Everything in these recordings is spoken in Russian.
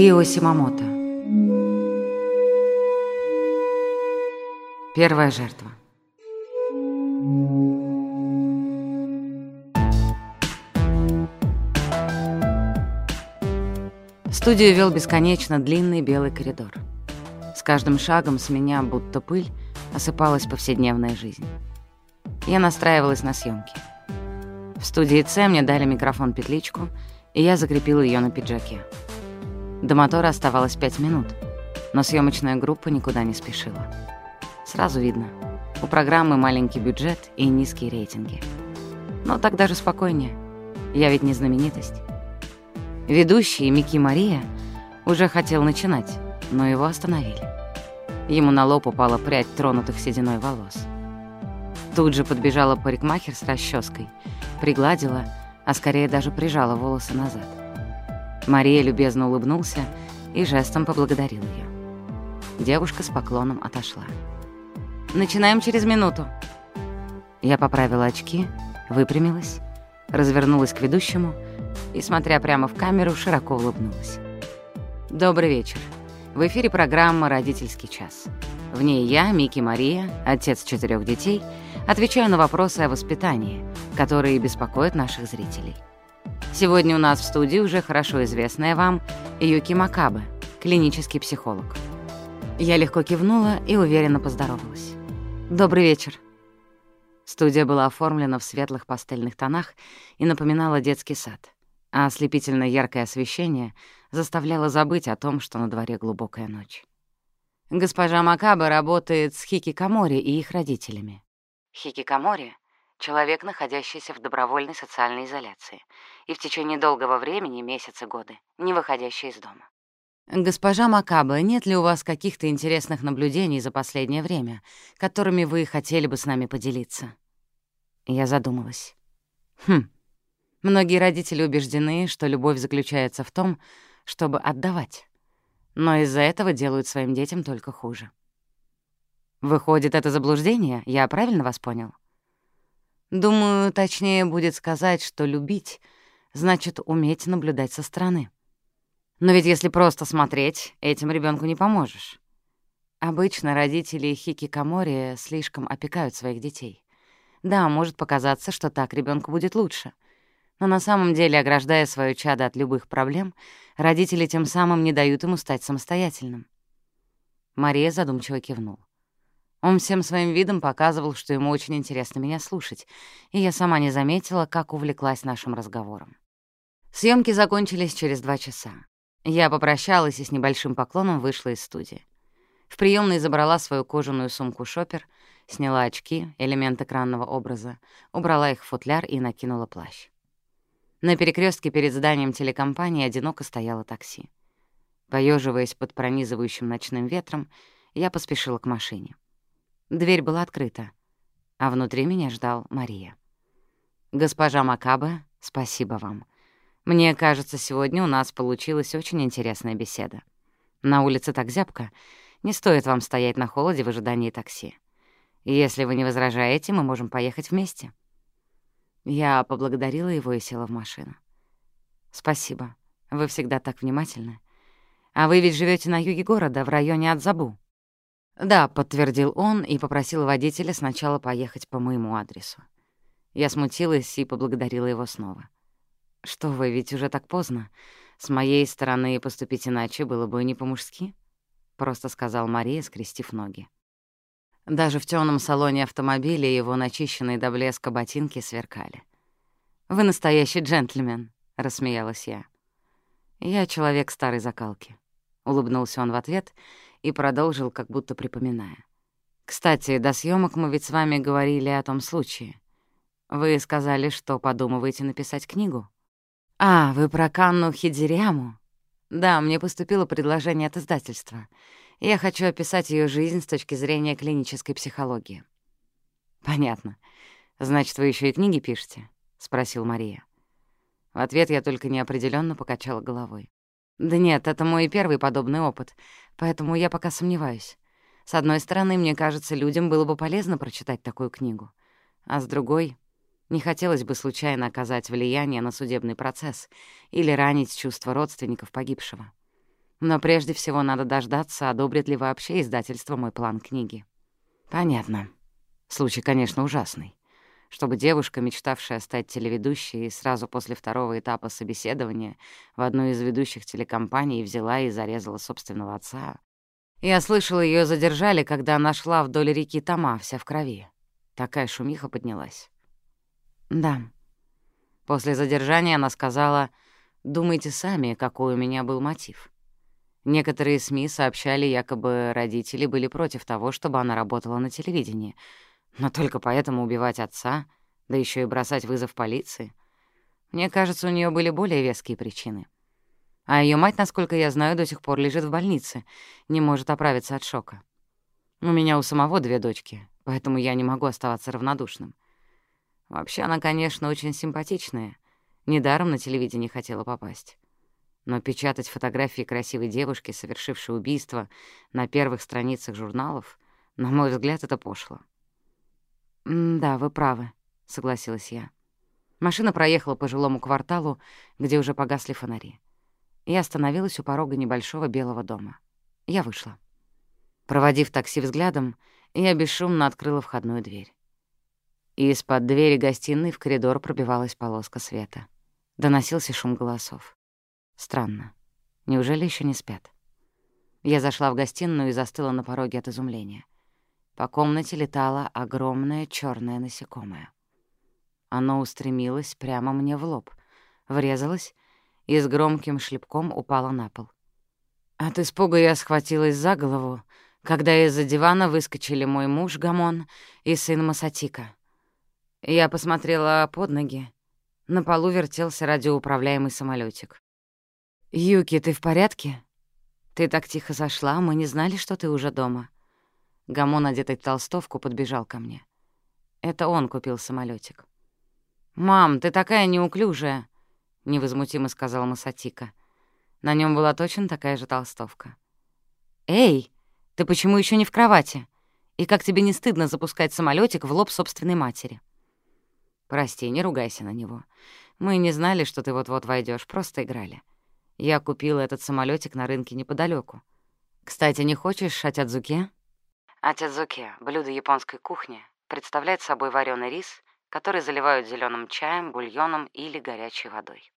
Рио Симамото. Первая жертва. Студию вел бесконечно длинный белый коридор. С каждым шагом с меня, будто пыль, осыпалась повседневная жизнь. Я настраивалась на съемки. В студии С мне дали микрофон-петличку, и я закрепила ее на пиджаке. До мотора оставалось пять минут, но съемочная группа никуда не спешила. Сразу видно, у программы маленький бюджет и низкие рейтинги. Но так даже спокойнее. Я ведь не знаменитость. Ведущий Микки Мария уже хотел начинать, но его остановили. Ему на лоб упала прядь тронутых сединой волос. Тут же подбежала парикмахер с расческой, пригладила, а скорее даже прижала волосы назад. Мария любезно улыбнулся и жестом поблагодарил ее. Девушка с поклоном отошла. «Начинаем через минуту». Я поправила очки, выпрямилась, развернулась к ведущему и, смотря прямо в камеру, широко улыбнулась. «Добрый вечер. В эфире программа «Родительский час». В ней я, Микки Мария, отец четырех детей, отвечаю на вопросы о воспитании, которые беспокоят наших зрителей. Сегодня у нас в студии уже хорошо известная вам Юки Макабе, клинический психолог. Я легко кивнула и уверенно поздоровалась. «Добрый вечер». Студия была оформлена в светлых пастельных тонах и напоминала детский сад, а ослепительно яркое освещение — заставляла забыть о том, что на дворе глубокая ночь. Госпожа Макаба работает с хикикомори и их родителями. Хикикомори — человек, находящийся в добровольной социальной изоляции и в течение долгого времени, месяцы, годы, не выходящий из дома. «Госпожа Макаба, нет ли у вас каких-то интересных наблюдений за последнее время, которыми вы хотели бы с нами поделиться?» Я задумалась. Хм. Многие родители убеждены, что любовь заключается в том, чтобы отдавать. Но из-за этого делают своим детям только хуже. Выходит, это заблуждение? Я правильно вас понял? Думаю, точнее будет сказать, что любить значит уметь наблюдать со стороны. Но ведь если просто смотреть, этим ребенку не поможешь. Обычно родители хикикамори слишком опекают своих детей. Да, может показаться, что так ребенку будет лучше — но на самом деле, ограждая свое чадо от любых проблем, родители тем самым не дают ему стать самостоятельным. Мария задумчиво кивнул. Он всем своим видом показывал, что ему очень интересно меня слушать, и я сама не заметила, как увлеклась нашим разговором. Съемки закончились через два часа. Я попрощалась и с небольшим поклоном вышла из студии. В приемной забрала свою кожаную сумку шопер, сняла очки, элемент экранного образа, убрала их в футляр и накинула плащ. На перекрестке перед зданием телекомпании одиноко стояло такси. Поеживаясь под пронизывающим ночным ветром, я поспешила к машине. Дверь была открыта, а внутри меня ждал Мария. «Госпожа Макаба, спасибо вам. Мне кажется, сегодня у нас получилась очень интересная беседа. На улице так зябко, не стоит вам стоять на холоде в ожидании такси. Если вы не возражаете, мы можем поехать вместе». Я поблагодарила его и села в машину. «Спасибо. Вы всегда так внимательны. А вы ведь живете на юге города, в районе Адзабу?» «Да», — подтвердил он и попросил водителя сначала поехать по моему адресу. Я смутилась и поблагодарила его снова. «Что вы, ведь уже так поздно. С моей стороны поступить иначе было бы не по-мужски», — просто сказал Мария, скрестив ноги. Даже в темном салоне автомобиля его начищенные до блеска ботинки сверкали. «Вы настоящий джентльмен», — рассмеялась я. «Я человек старой закалки», — улыбнулся он в ответ и продолжил, как будто припоминая. «Кстати, до съемок мы ведь с вами говорили о том случае. Вы сказали, что подумываете написать книгу?» «А, вы про Канну Хидзириаму?» «Да, мне поступило предложение от издательства. Я хочу описать ее жизнь с точки зрения клинической психологии». «Понятно. Значит, вы еще и книги пишете?» — спросил Мария. В ответ я только неопределенно покачала головой. «Да нет, это мой первый подобный опыт, поэтому я пока сомневаюсь. С одной стороны, мне кажется, людям было бы полезно прочитать такую книгу, а с другой — не хотелось бы случайно оказать влияние на судебный процесс или ранить чувства родственников погибшего. Но прежде всего надо дождаться, одобрит ли вообще издательство мой план книги. Понятно. Случай, конечно, ужасный. Чтобы девушка, мечтавшая стать телеведущей, сразу после второго этапа собеседования в одну из ведущих телекомпаний взяла и зарезала собственного отца. Я слышала, ее задержали, когда она шла вдоль реки Тома, вся в крови. Такая шумиха поднялась. Да. После задержания она сказала, «Думайте сами, какой у меня был мотив». Некоторые СМИ сообщали, якобы родители были против того, чтобы она работала на телевидении, но только поэтому убивать отца, да еще и бросать вызов полиции. Мне кажется, у нее были более веские причины. А ее мать, насколько я знаю, до сих пор лежит в больнице, не может оправиться от шока. У меня у самого две дочки, поэтому я не могу оставаться равнодушным. Вообще она, конечно, очень симпатичная. Недаром на телевидение хотела попасть. Но печатать фотографии красивой девушки, совершившей убийство, на первых страницах журналов, на мой взгляд, это пошло. «Да, вы правы», — согласилась я. Машина проехала по жилому кварталу, где уже погасли фонари. Я остановилась у порога небольшого белого дома. Я вышла. Проводив такси взглядом, я бесшумно открыла входную дверь. Из-под двери гостиной в коридор пробивалась полоска света. Доносился шум голосов. Странно. Неужели еще не спят? Я зашла в гостиную и застыла на пороге от изумления. По комнате летало огромное черное насекомое. Оно устремилось прямо мне в лоб, врезалось и с громким шлепком упало на пол. От испуга я схватилась за голову, когда из-за дивана выскочили мой муж Гамон и сын Масатика. Я посмотрела под ноги. На полу вертелся радиоуправляемый самолетик. «Юки, ты в порядке? Ты так тихо зашла, мы не знали, что ты уже дома». Гамон, одетый в толстовку, подбежал ко мне. Это он купил самолетик. «Мам, ты такая неуклюжая», — невозмутимо сказал Масатика. На нем была точно такая же толстовка. «Эй, ты почему еще не в кровати? И как тебе не стыдно запускать самолетик в лоб собственной матери?» «Прости, не ругайся на него. Мы не знали, что ты вот-вот войдешь, просто играли. Я купила этот самолетик на рынке неподалеку. Кстати, не хочешь атядзуке? Атядзуке — блюдо японской кухни, представляет собой вареный рис, который заливают зеленым чаем, бульоном или горячей водой.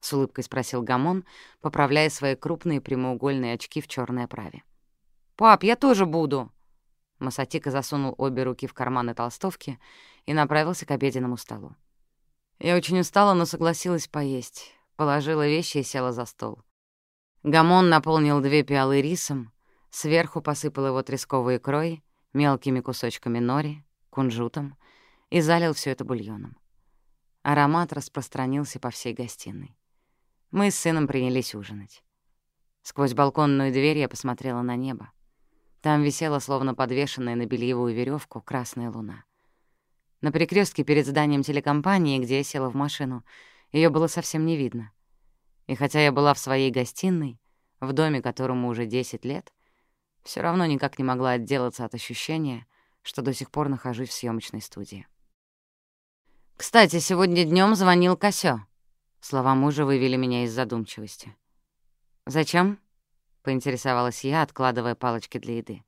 С улыбкой спросил Гамон, поправляя свои крупные прямоугольные очки в черной оправе. «Пап, я тоже буду!» Масатика засунул обе руки в карманы толстовки и направился к обеденному столу. Я очень устала, но согласилась поесть. Положила вещи и села за стол. Гамон наполнил две пиалы рисом, сверху посыпал его тресковой икрой, мелкими кусочками нори, кунжутом и залил все это бульоном. Аромат распространился по всей гостиной. Мы с сыном принялись ужинать. Сквозь балконную дверь я посмотрела на небо. Там висела, словно подвешенная на бельевую веревку, красная луна. На перекрестке перед зданием телекомпании, где я села в машину, ее было совсем не видно. И хотя я была в своей гостиной, в доме, которому уже 10 лет, все равно никак не могла отделаться от ощущения, что до сих пор нахожусь в съемочной студии. «Кстати, сегодня днем звонил Косё». Слова мужа вывели меня из задумчивости. «Зачем?» — поинтересовалась я, откладывая палочки для еды.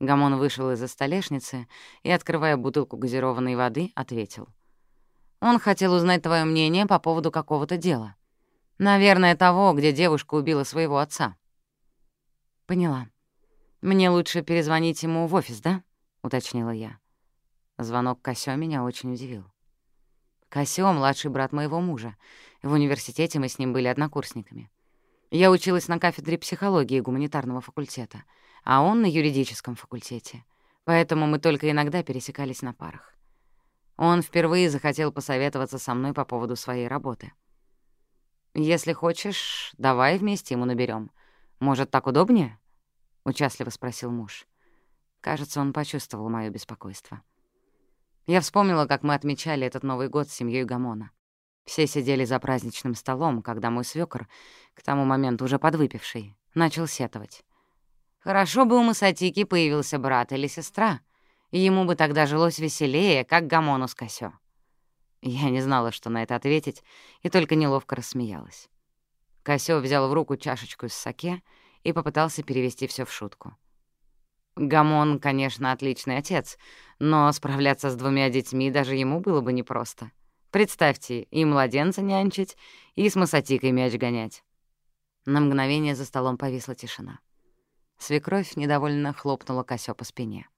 Гамон вышел из-за столешницы и, открывая бутылку газированной воды, ответил — он хотел узнать твое мнение по поводу какого-то дела. Наверное, того, где девушка убила своего отца. Поняла. Мне лучше перезвонить ему в офис, да? Уточнила я. Звонок Косё меня очень удивил. Косё — младший брат моего мужа. В университете мы с ним были однокурсниками. Я училась на кафедре психологии гуманитарного факультета, а он на юридическом факультете. Поэтому мы только иногда пересекались на парах. Он впервые захотел посоветоваться со мной по поводу своей работы. «Если хочешь, давай вместе ему наберем. Может, так удобнее?» — участливо спросил муж. Кажется, он почувствовал моё беспокойство. Я вспомнила, как мы отмечали этот Новый год с семьей Гамона. Все сидели за праздничным столом, когда мой свёкор, к тому моменту уже подвыпивший, начал сетовать. «Хорошо бы у Масатики появился брат или сестра», ему бы тогда жилось веселее, как Гамону с Косё. Я не знала, что на это ответить, и только неловко рассмеялась. Косё взял в руку чашечку с саке и попытался перевести все в шутку. Гамон, конечно, отличный отец, но справляться с двумя детьми даже ему было бы непросто. Представьте, и младенца нянчить, и с Масатикой мяч гонять. На мгновение за столом повисла тишина. Свекровь недовольно хлопнула Косё по спине.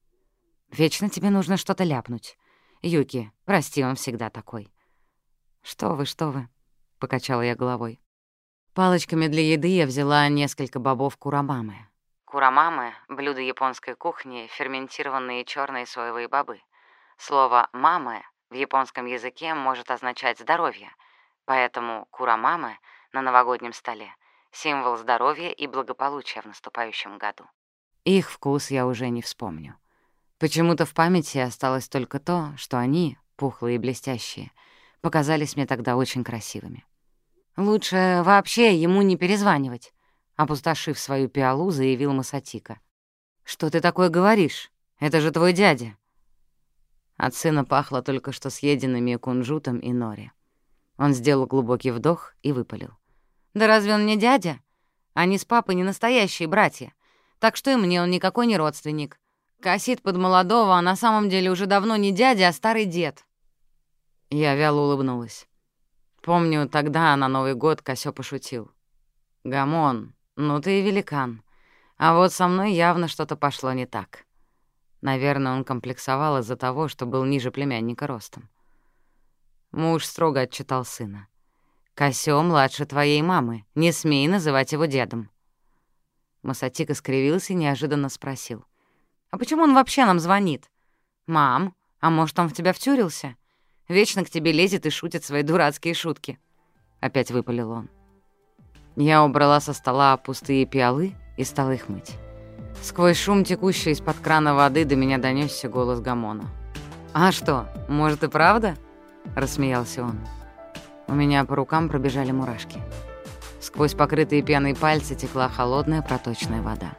«Вечно тебе нужно что-то ляпнуть. Юки, прости, он всегда такой». «Что вы, что вы?» — покачала я головой. Палочками для еды я взяла несколько бобов курамамы. Курамамы — блюдо японской кухни, ферментированные черные соевые бобы. Слово «мамы» в японском языке может означать «здоровье», поэтому курамамы на новогоднем столе — символ здоровья и благополучия в наступающем году. Их вкус я уже не вспомню. Почему-то в памяти осталось только то, что они, пухлые и блестящие, показались мне тогда очень красивыми. Лучше вообще ему не перезванивать. Опустошив свою пиалу, заявил Масатика. «Что ты такое говоришь? Это же твой дядя». От сына пахло только что съеденными кунжутом и нори. Он сделал глубокий вдох и выпалил. «Да разве он не дядя? Они с папой не настоящие братья. Так что и мне он никакой не родственник. Косит под молодого, а на самом деле уже давно не дядя, а старый дед». Я вяло улыбнулась. Помню, тогда на Новый год Косё пошутил. «Гамон, «Ну ты и великан. А вот со мной явно что-то пошло не так». Наверное, он комплексовал из-за того, что был ниже племянника ростом. Муж строго отчитал сына. «Косё младше твоей мамы. Не смей называть его дедом». Масатик искривился и неожиданно спросил. «А почему он вообще нам звонит?» «Мам, а может, он в тебя втюрился? Вечно к тебе лезет и шутит свои дурацкие шутки». Опять выпалил он. Я убрала со стола пустые пиалы и стала их мыть. Сквозь шум текущей из-под крана воды до меня донёсся голос Гамона. «А что, может и правда?» — рассмеялся он. У меня по рукам пробежали мурашки. Сквозь покрытые пеной пальцы текла холодная проточная вода.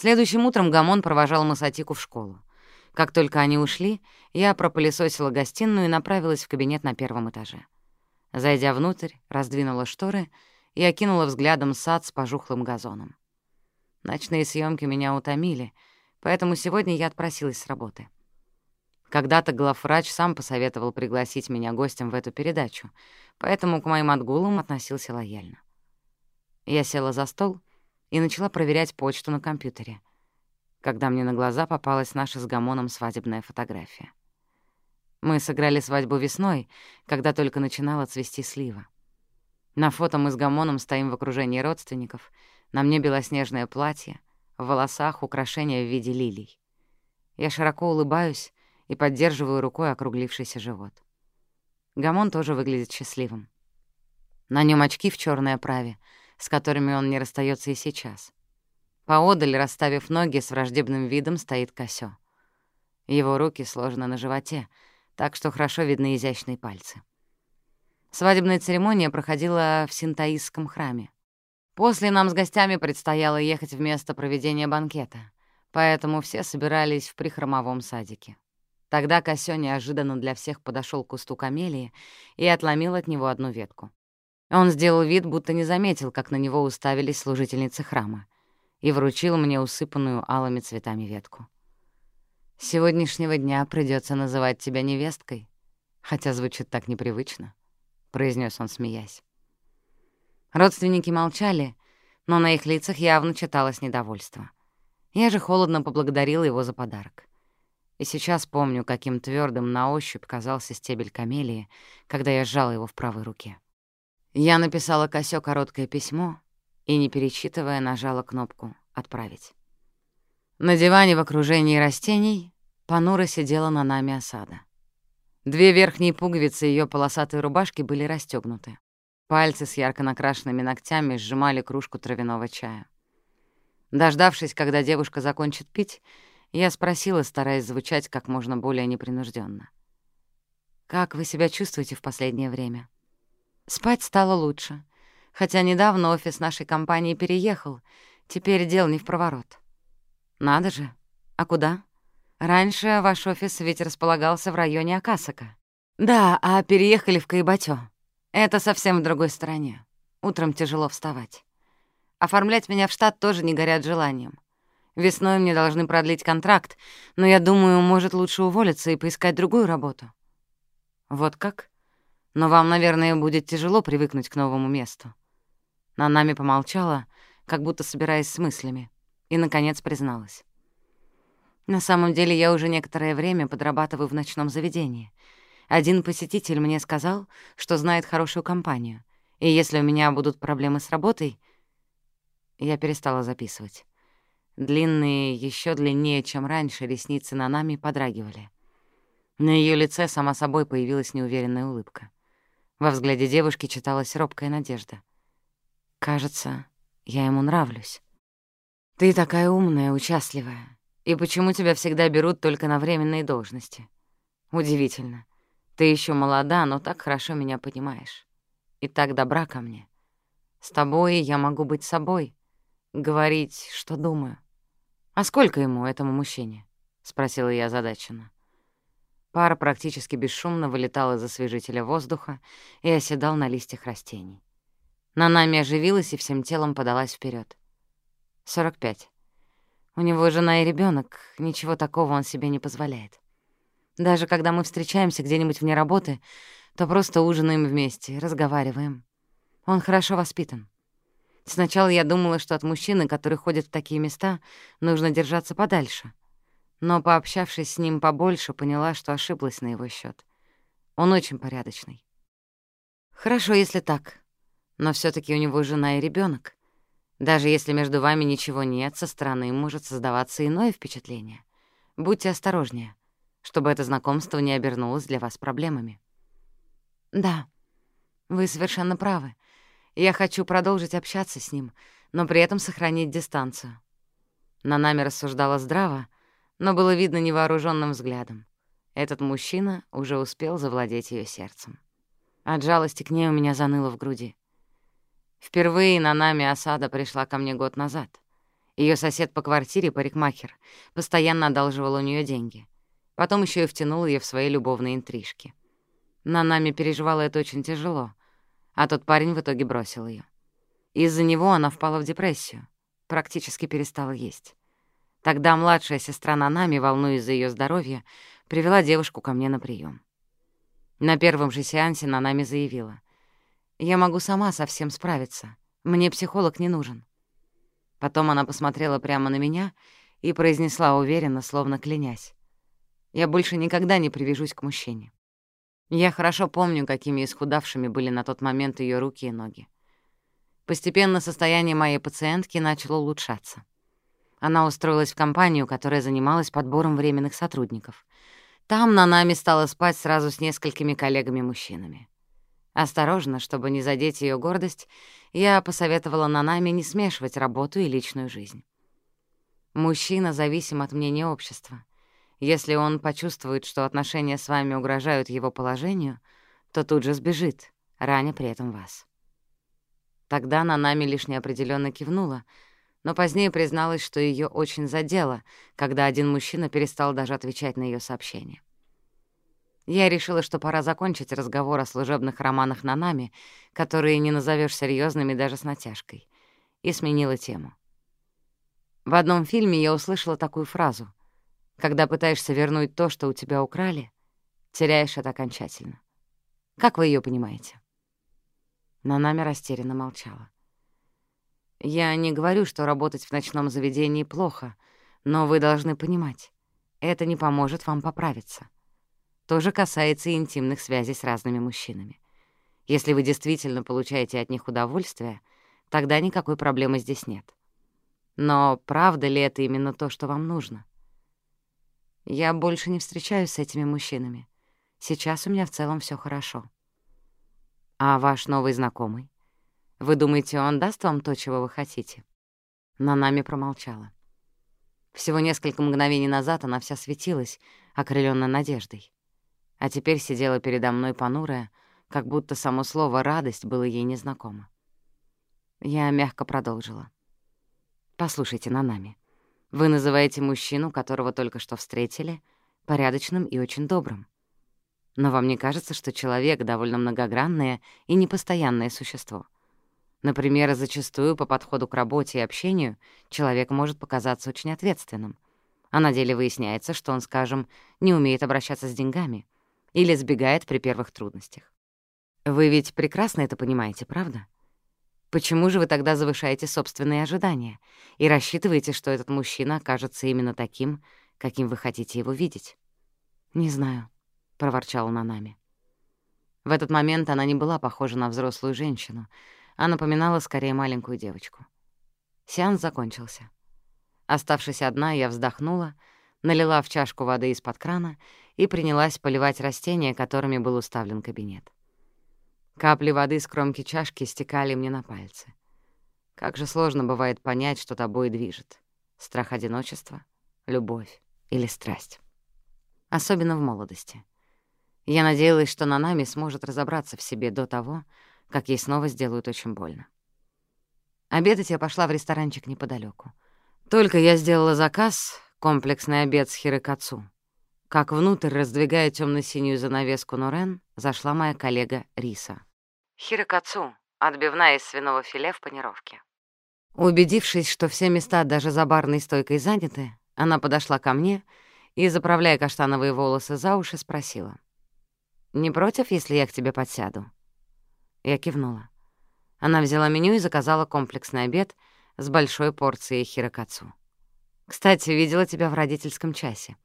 Следующим утром Гамон провожал Масатику в школу. Как только они ушли, я пропылесосила гостиную и направилась в кабинет на первом этаже. Зайдя внутрь, раздвинула шторы и окинула взглядом сад с пожухлым газоном. Ночные съемки меня утомили, поэтому сегодня я отпросилась с работы. Когда-то главврач сам посоветовал пригласить меня гостем в эту передачу, поэтому к моим отгулам относился лояльно. Я села за стол и начала проверять почту на компьютере, когда мне на глаза попалась наша с Гамоном свадебная фотография. Мы сыграли свадьбу весной, когда только начинала цвести слива. На фото мы с Гамоном стоим в окружении родственников, на мне белоснежное платье, в волосах украшения в виде лилий. Я широко улыбаюсь и поддерживаю рукой округлившийся живот. Гамон тоже выглядит счастливым. На нем очки в черной оправе — с которыми он не расстается и сейчас. Поодаль, расставив ноги, с враждебным видом стоит Косё. Его руки сложены на животе, так что хорошо видны изящные пальцы. Свадебная церемония проходила в синтаистском храме. После нам с гостями предстояло ехать в место проведения банкета, поэтому все собирались в прихромовом садике. Тогда Косё неожиданно для всех подошел к кусту камелии и отломил от него одну ветку. Он сделал вид, будто не заметил, как на него уставились служительницы храма, и вручил мне усыпанную алыми цветами ветку. «С сегодняшнего дня придется называть тебя невесткой, хотя звучит так непривычно», — произнес он, смеясь. Родственники молчали, но на их лицах явно читалось недовольство. Я же холодно поблагодарила его за подарок. И сейчас помню, каким твердым на ощупь казался стебель камелии, когда я сжала его в правой руке. Я написала Косё короткое письмо и, не перечитывая, нажала кнопку «Отправить». На диване в окружении растений понуро сидела на нами осада. Две верхние пуговицы ее полосатой рубашки были расстёгнуты. Пальцы с ярко накрашенными ногтями сжимали кружку травяного чая. Дождавшись, когда девушка закончит пить, я спросила, стараясь звучать как можно более непринужденно: «Как вы себя чувствуете в последнее время?» Спать стало лучше, Хотя недавно офис нашей компании переехал, теперь дел не в проворот. Надо же. А куда? Раньше ваш офис ведь располагался в районе Акасака. Да, а переехали в Каибатё. Это совсем в другой стороне. Утром тяжело вставать. Оформлять меня в штат тоже не горят желанием. Весной мне должны продлить контракт, но я думаю, может лучше уволиться и поискать другую работу. Вот как? Но вам, наверное, будет тяжело привыкнуть к новому месту. Нанами помолчала, как будто собираясь с мыслями, и, наконец, призналась. На самом деле я уже некоторое время подрабатываю в ночном заведении. Один посетитель мне сказал, что знает хорошую компанию, и если у меня будут проблемы с работой... Я перестала записывать. Длинные, еще длиннее, чем раньше, ресницы на нами подрагивали. На ее лице сама собой появилась неуверенная улыбка. Во взгляде девушки читалась робкая надежда. «Кажется, я ему нравлюсь. Ты такая умная, участливая. И почему тебя всегда берут только на временные должности? Удивительно. Ты еще молода, но так хорошо меня понимаешь. И так добра ко мне. С тобой я могу быть собой, говорить, что думаю. А сколько ему, этому мужчине? Спросила я озадаченно. Пара практически бесшумно вылетал из освежителя воздуха и оседал на листьях растений. Нанами оживилась и всем телом подалась вперед. «Сорок пять. У него жена и ребенок, ничего такого он себе не позволяет. Даже когда мы встречаемся где-нибудь вне работы, то просто ужинаем вместе, разговариваем. Он хорошо воспитан. Сначала я думала, что от мужчины, который ходит в такие места, нужно держаться подальше. Но, пообщавшись с ним побольше, поняла, что ошиблась на его счет. Он очень порядочный. Хорошо, если так. Но все таки у него жена и ребенок. Даже если между вами ничего нет, со стороны может создаваться иное впечатление. Будьте осторожнее, чтобы это знакомство не обернулось для вас проблемами. Да, вы совершенно правы. Я хочу продолжить общаться с ним, но при этом сохранить дистанцию. На нами рассуждала здраво, но было видно невооруженным взглядом. Этот мужчина уже успел завладеть ее сердцем. От жалости к ней у меня заныло в груди. Впервые на нами осада пришла ко мне год назад. Ее сосед по квартире, парикмахер, постоянно одалживал у нее деньги. Потом еще и втянул ее в свои любовные интрижки. На нами переживала это очень тяжело, а тот парень в итоге бросил ее. Из-за него она впала в депрессию, практически перестала есть. Тогда младшая сестра Нанами, волнуясь за ее здоровье, привела девушку ко мне на прием. На первом же сеансе Нанами заявила. Я могу сама со всем справиться. Мне психолог не нужен». Потом она посмотрела прямо на меня и произнесла уверенно, словно клянясь. «Я больше никогда не привяжусь к мужчине». Я хорошо помню, какими исхудавшими были на тот момент ее руки и ноги. Постепенно состояние моей пациентки начало улучшаться. Она устроилась в компанию, которая занималась подбором временных сотрудников. Там на нами стала спать сразу с несколькими коллегами-мужчинами. Осторожно, чтобы не задеть ее гордость, я посоветовала Нанами не смешивать работу и личную жизнь. Мужчина зависим от мнения общества. Если он почувствует, что отношения с вами угрожают его положению, то тут же сбежит, раня при этом вас. Тогда Нанами лишь неопределённо кивнула, но позднее призналась, что ее очень задело, когда один мужчина перестал даже отвечать на ее сообщения. Я решила, что пора закончить разговор о служебных романах на нами, которые не назовешь серьезными даже с натяжкой, и сменила тему. В одном фильме я услышала такую фразу. «Когда пытаешься вернуть то, что у тебя украли, теряешь это окончательно». Как вы ее понимаете? Нанами растерянно молчала. «Я не говорю, что работать в ночном заведении плохо, но вы должны понимать, это не поможет вам поправиться. То же касается и интимных связей с разными мужчинами. Если вы действительно получаете от них удовольствие, тогда никакой проблемы здесь нет. Но правда ли это именно то, что вам нужно? Я больше не встречаюсь с этими мужчинами. Сейчас у меня в целом все хорошо. А ваш новый знакомый? Вы думаете, он даст вам то, чего вы хотите? Нанами промолчала. Всего несколько мгновений назад она вся светилась, окрылённая надеждой а теперь сидела передо мной понурая, как будто само слово «радость» было ей незнакомо. Я мягко продолжила. «Послушайте, Нанами, вы называете мужчину, которого только что встретили, порядочным и очень добрым. Но вам не кажется, что человек — довольно многогранное и непостоянное существо? Например, зачастую по подходу к работе и общению человек может показаться очень ответственным, а на деле выясняется, что он, скажем, не умеет обращаться с деньгами или сбегает при первых трудностях. Вы ведь прекрасно это понимаете, правда? Почему же вы тогда завышаете собственные ожидания и рассчитываете, что этот мужчина окажется именно таким, каким вы хотите его видеть? «Не знаю», — проворчала Нанами. В этот момент она не была похожа на взрослую женщину, а напоминала скорее маленькую девочку. Сеанс закончился. Оставшись одна, я вздохнула, налила в чашку воды из-под крана и принялась поливать растения, которыми был уставлен кабинет. Капли воды с кромки чашки стекали мне на пальцы. Как же сложно бывает понять, что тобой движет. Страх одиночества, любовь или страсть. Особенно в молодости. Я надеялась, что Нанами сможет разобраться в себе до того, как ей снова сделают очень больно. Обедать я пошла в ресторанчик неподалеку. Только я сделала заказ, комплексный обед с хирокацу, как внутрь, раздвигая темно синюю занавеску Норен, зашла моя коллега Риса. Хирокацу — отбивная из свиного филе в панировке. Убедившись, что все места даже за барной стойкой заняты, она подошла ко мне и, заправляя каштановые волосы за уши, спросила. «Не против, если я к тебе подсяду?» Я кивнула. Она взяла меню и заказала комплексный обед с большой порцией хирокацу. «Кстати, видела тебя в родительском часе.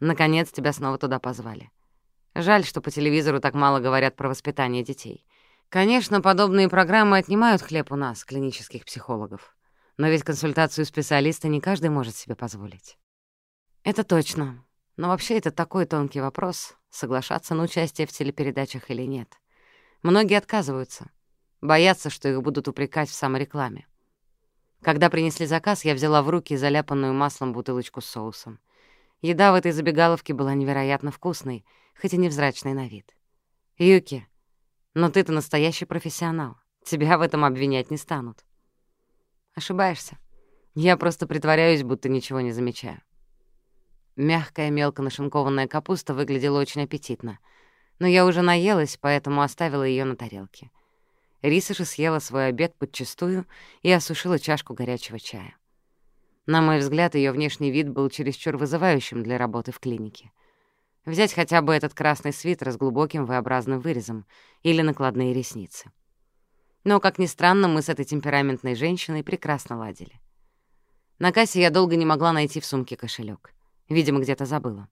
Наконец, тебя снова туда позвали. Жаль, что по телевизору так мало говорят про воспитание детей. Конечно, подобные программы отнимают хлеб у нас, клинических психологов. Но ведь консультацию специалиста не каждый может себе позволить. Это точно. Но вообще это такой тонкий вопрос, соглашаться на участие в телепередачах или нет. Многие отказываются, боятся, что их будут упрекать в саморекламе. Когда принесли заказ, я взяла в руки заляпанную маслом бутылочку с соусом. Еда в этой забегаловке была невероятно вкусной, хоть и невзрачной на вид. «Юки, но ты-то настоящий профессионал. Тебя в этом обвинять не станут. Ошибаешься. Я просто притворяюсь, будто ничего не замечаю. Мягкая, мелко нашинкованная капуста выглядела очень аппетитно. Но я уже наелась, поэтому оставила ее на тарелке. Риса же съела свой обед подчистую и осушила чашку горячего чая. На мой взгляд, ее внешний вид был чересчур вызывающим для работы в клинике — Взять хотя бы этот красный свитер с глубоким V-образным вырезом или накладные ресницы. Но, как ни странно, мы с этой темпераментной женщиной прекрасно ладили. На кассе я долго не могла найти в сумке кошелек. Видимо, где-то забыла.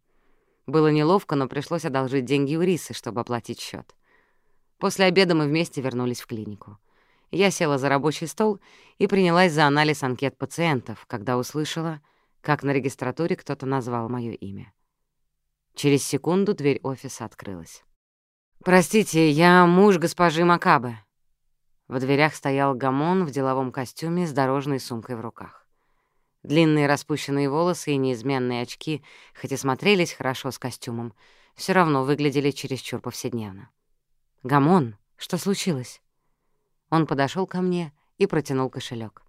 Было неловко, но пришлось одолжить деньги у Рисы, чтобы оплатить счет. После обеда мы вместе вернулись в клинику. Я села за рабочий стол и принялась за анализ анкет пациентов, когда услышала, как на регистратуре кто-то назвал моё имя. Через секунду дверь офиса открылась. «Простите, я муж госпожи Макабе». В дверях стоял Гамон в деловом костюме с дорожной сумкой в руках. Длинные распущенные волосы и неизменные очки, хоть и смотрелись хорошо с костюмом, все равно выглядели чересчур повседневно. «Гамон, что случилось?» Он подошел ко мне и протянул кошелек.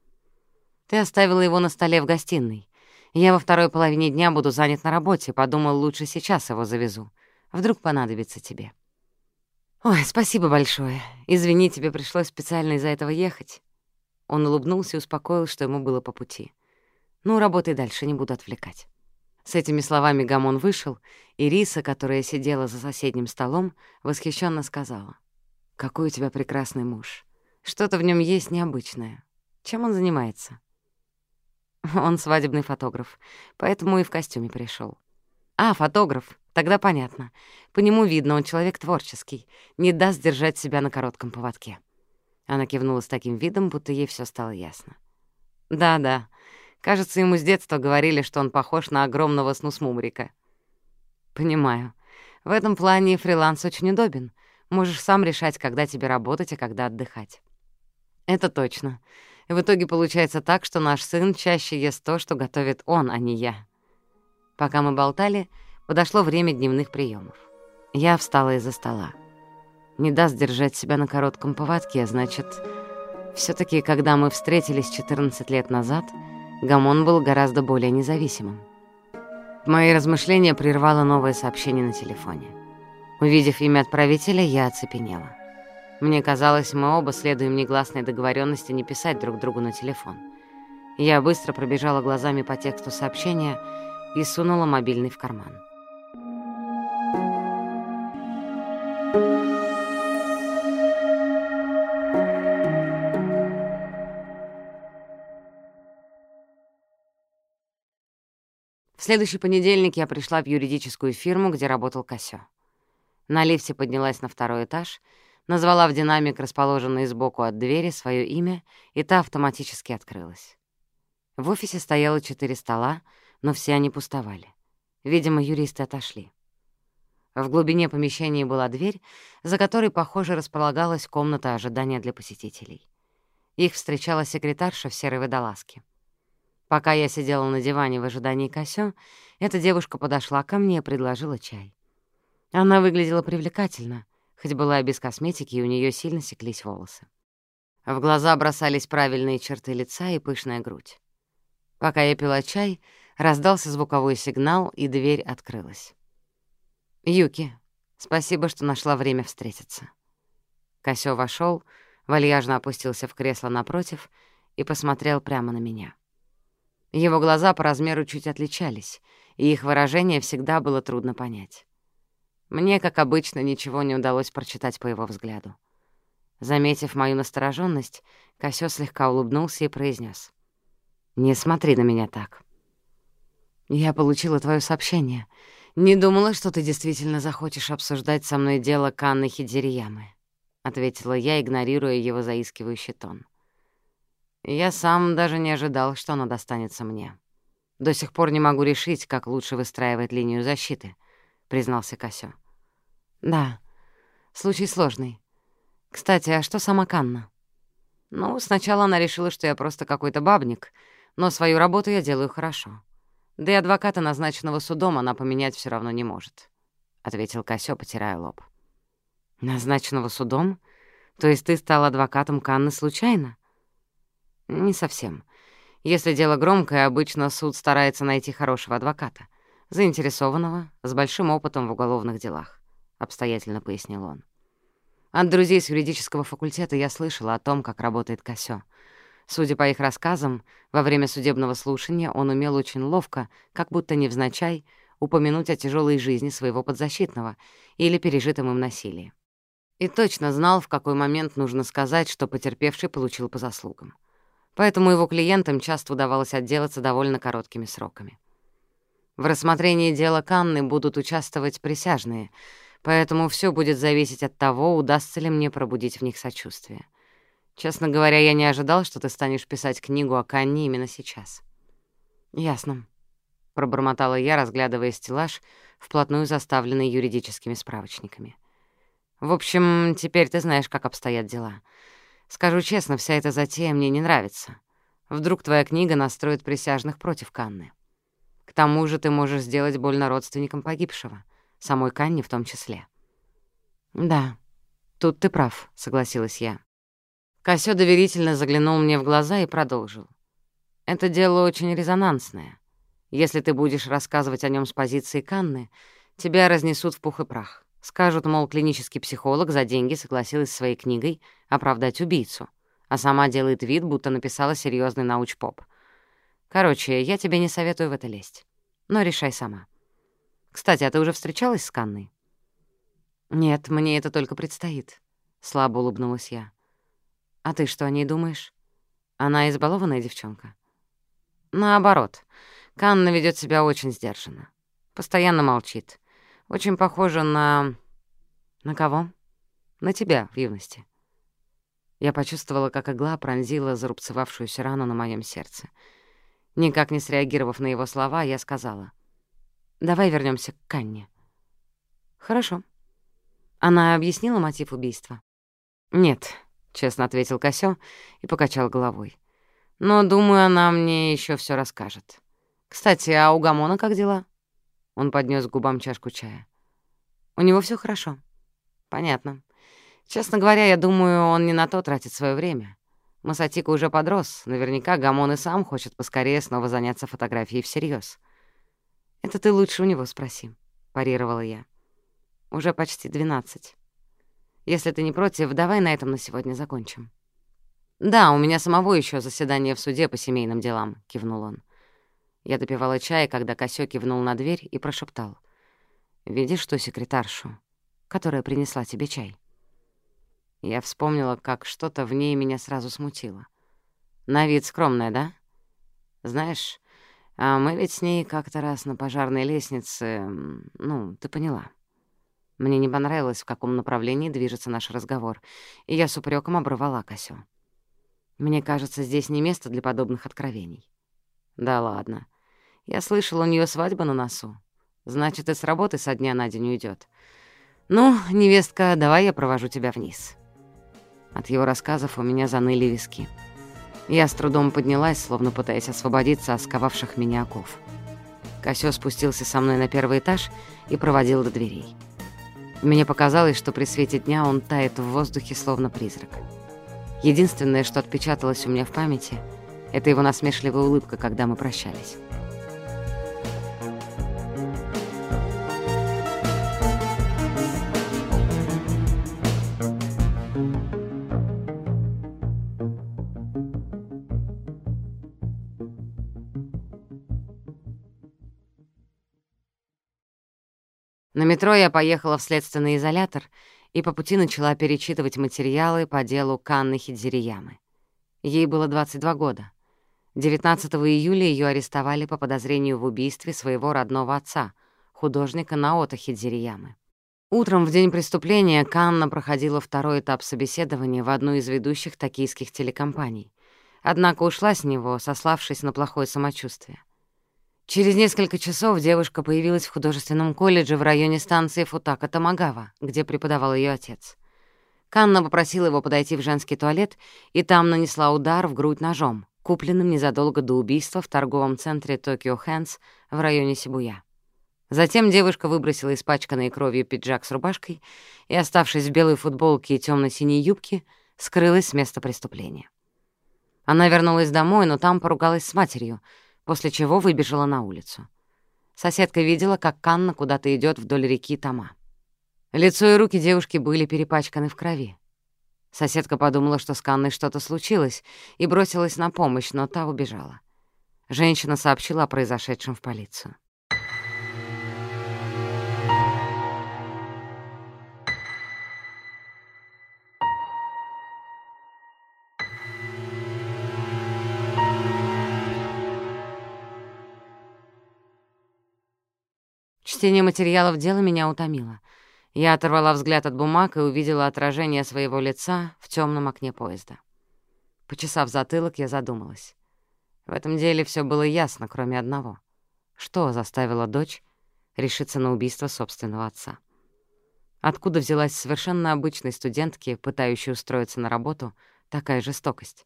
«Ты оставила его на столе в гостиной. Я во второй половине дня буду занят на работе, подумал, лучше сейчас его завезу. Вдруг понадобится тебе. Ой, спасибо большое. Извини, тебе пришлось специально из-за этого ехать. Он улыбнулся и успокоил, что ему было по пути. Ну, работай дальше, не буду отвлекать. С этими словами Гамон вышел, и Риса, которая сидела за соседним столом, восхищенно сказала. «Какой у тебя прекрасный муж. Что-то в нем есть необычное. Чем он занимается?» Он свадебный фотограф, поэтому и в костюме пришел. А, фотограф, тогда понятно. По нему видно, он человек творческий, не даст держать себя на коротком поводке. Она кивнула с таким видом, будто ей все стало ясно. Да-да, кажется, ему с детства говорили, что он похож на огромного снусмумрика. Понимаю. В этом плане фриланс очень удобен. Можешь сам решать, когда тебе работать, а когда отдыхать. Это точно. В итоге получается так, что наш сын чаще ест то, что готовит он, а не я. Пока мы болтали, подошло время дневных приемов. Я встала из-за стола. Не даст держать себя на коротком поводке, значит... все таки когда мы встретились 14 лет назад, Гамон был гораздо более независимым. Мои размышления прервало новое сообщение на телефоне. Увидев имя отправителя, я оцепенела. Мне казалось, мы оба следуем негласной договоренности не писать друг другу на телефон. Я быстро пробежала глазами по тексту сообщения и сунула мобильный в карман. Следующий понедельник я пришла в юридическую фирму, где работал Косё. На лифте поднялась на второй этаж, назвала в динамик, расположенный сбоку от двери, свое имя, и та автоматически открылась. В офисе стояло четыре стола, но все они пустовали. Видимо, юристы отошли. В глубине помещения была дверь, за которой, похоже, располагалась комната ожидания для посетителей. Их встречала секретарша в серой водолазке. Пока я сидела на диване в ожидании Косё, эта девушка подошла ко мне и предложила чай. Она выглядела привлекательно, хоть была и без косметики, и у нее сильно секлись волосы. В глаза бросались правильные черты лица и пышная грудь. Пока я пила чай, раздался звуковой сигнал, и дверь открылась. «Юки, спасибо, что нашла время встретиться». Косё вошёл, вальяжно опустился в кресло напротив и посмотрел прямо на меня. Его глаза по размеру чуть отличались, и их выражение всегда было трудно понять. Мне, как обычно, ничего не удалось прочитать по его взгляду. Заметив мою настороженность, Косё слегка улыбнулся и произнес: «Не смотри на меня так». «Я получила твое сообщение. Не думала, что ты действительно захочешь обсуждать со мной дело Канны Хидзириямы», — ответила я, игнорируя его заискивающий тон. Я сам даже не ожидал, что оно достанется мне. До сих пор не могу решить, как лучше выстраивать линию защиты, признался Косё. Да, случай сложный. Кстати, а что сама Канна? Ну, сначала она решила, что я просто какой-то бабник, но свою работу я делаю хорошо. Да и адвоката, назначенного судом, она поменять все равно не может, ответил Косё, потирая лоб. Назначенного судом? То есть ты стал адвокатом Канны случайно? Не совсем. Если дело громкое, обычно суд старается найти хорошего адвоката, заинтересованного, с большим опытом в уголовных делах, обстоятельно пояснил он. От друзей с юридического факультета я слышала о том, как работает Косё. Судя по их рассказам, во время судебного слушания он умел очень ловко, как будто невзначай, упомянуть о тяжелой жизни своего подзащитного или пережитом им насилии. И точно знал, в какой момент нужно сказать, что потерпевший получил по заслугам поэтому его клиентам часто удавалось отделаться довольно короткими сроками. В рассмотрении дела Канны будут участвовать присяжные, поэтому все будет зависеть от того, удастся ли мне пробудить в них сочувствие. Честно говоря, я не ожидал, что ты станешь писать книгу о Канне именно сейчас. «Ясно», — пробормотала я, разглядывая стеллаж, вплотную заставленный юридическими справочниками. «В общем, теперь ты знаешь, как обстоят дела». Скажу честно, вся эта затея мне не нравится. Вдруг твоя книга настроит присяжных против Канны. К тому же ты можешь сделать больно родственникам погибшего, самой Канне в том числе. Да, тут ты прав, согласилась я. Косё доверительно заглянул мне в глаза и продолжил. Это дело очень резонансное. Если ты будешь рассказывать о нем с позиции Канны, тебя разнесут в пух и прах. Скажут, мол, клинический психолог за деньги согласилась своей книгой оправдать убийцу, а сама делает вид, будто написала серьезный науч-поп. Короче, я тебе не советую в это лезть. Но решай сама. Кстати, а ты уже встречалась с Канной? Нет, мне это только предстоит. Слабо улыбнулась я. А ты что о ней думаешь? Она избалованная девчонка? Наоборот. Канна ведет себя очень сдержанно. Постоянно молчит. Очень похоже на... На кого? На тебя в юности. Я почувствовала, как игла пронзила зарубцевавшуюся рану на моем сердце. Никак не среагировав на его слова, я сказала. «Давай вернемся к Канне». «Хорошо». Она объяснила мотив убийства? «Нет», — честно ответил Косё и покачал головой. «Но, думаю, она мне еще все расскажет. Кстати, а у Гамона как дела?» Он поднес к губам чашку чая. «У него все хорошо». «Понятно. Честно говоря, я думаю, он не на то тратит свое время. Масатика уже подрос, наверняка Гамон и сам хочет поскорее снова заняться фотографией всерьез. «Это ты лучше у него спроси», — парировала я. «Уже почти двенадцать. Если ты не против, давай на этом на сегодня закончим». «Да, у меня самого еще заседание в суде по семейным делам», — кивнул он. Я допивала чай, когда Косё кивнул на дверь и прошептал. «Видишь ту секретаршу, которая принесла тебе чай?» Я вспомнила, как что-то в ней меня сразу смутило. На вид скромная, да? Знаешь, а мы ведь с ней как-то раз на пожарной лестнице... Ну, ты поняла. Мне не понравилось, в каком направлении движется наш разговор, и я с упреком обрывала Косю. Мне кажется, здесь не место для подобных откровений. Да ладно. Я слышал, у нее свадьба на носу. Значит, и с работы со дня на день уйдет. Ну, невестка, давай я провожу тебя вниз. От его рассказов у меня заныли виски. Я с трудом поднялась, словно пытаясь освободиться от сковавших меня оков. Косё спустился со мной на первый этаж и проводил до дверей. Мне показалось, что при свете дня он тает в воздухе, словно призрак. Единственное, что отпечаталось у меня в памяти, это его насмешливая улыбка, когда мы прощались. На метро я поехала в следственный изолятор и по пути начала перечитывать материалы по делу Канны Хидзириямы. Ей было 22 года. 19 июля ее арестовали по подозрению в убийстве своего родного отца, художника Наота Хидзириямы. Утром в день преступления Канна проходила второй этап собеседования в одну из ведущих токийских телекомпаний. Однако ушла с него, сославшись на плохое самочувствие. Через несколько часов девушка появилась в художественном колледже в районе станции Футака-Тамагава, где преподавал ее отец. Канна попросила его подойти в женский туалет, и там нанесла удар в грудь ножом, купленным незадолго до убийства в торговом центре Токио Хэнс в районе Сибуя. Затем девушка выбросила испачканной кровью пиджак с рубашкой и, оставшись в белой футболке и темно синей юбке, скрылась с места преступления. Она вернулась домой, но там поругалась с матерью — после чего выбежала на улицу. Соседка видела, как Канна куда-то идет вдоль реки Тома. Лицо и руки девушки были перепачканы в крови. Соседка подумала, что с Канной что-то случилось, и бросилась на помощь, но та убежала. Женщина сообщила о произошедшем в полицию. Чтение материалов дела меня утомило. Я оторвала взгляд от бумаг и увидела отражение своего лица в темном окне поезда. Почесав затылок, я задумалась. В этом деле все было ясно, кроме одного. Что заставило дочь решиться на убийство собственного отца? Откуда взялась совершенно обычной студентке, пытающей устроиться на работу, такая жестокость?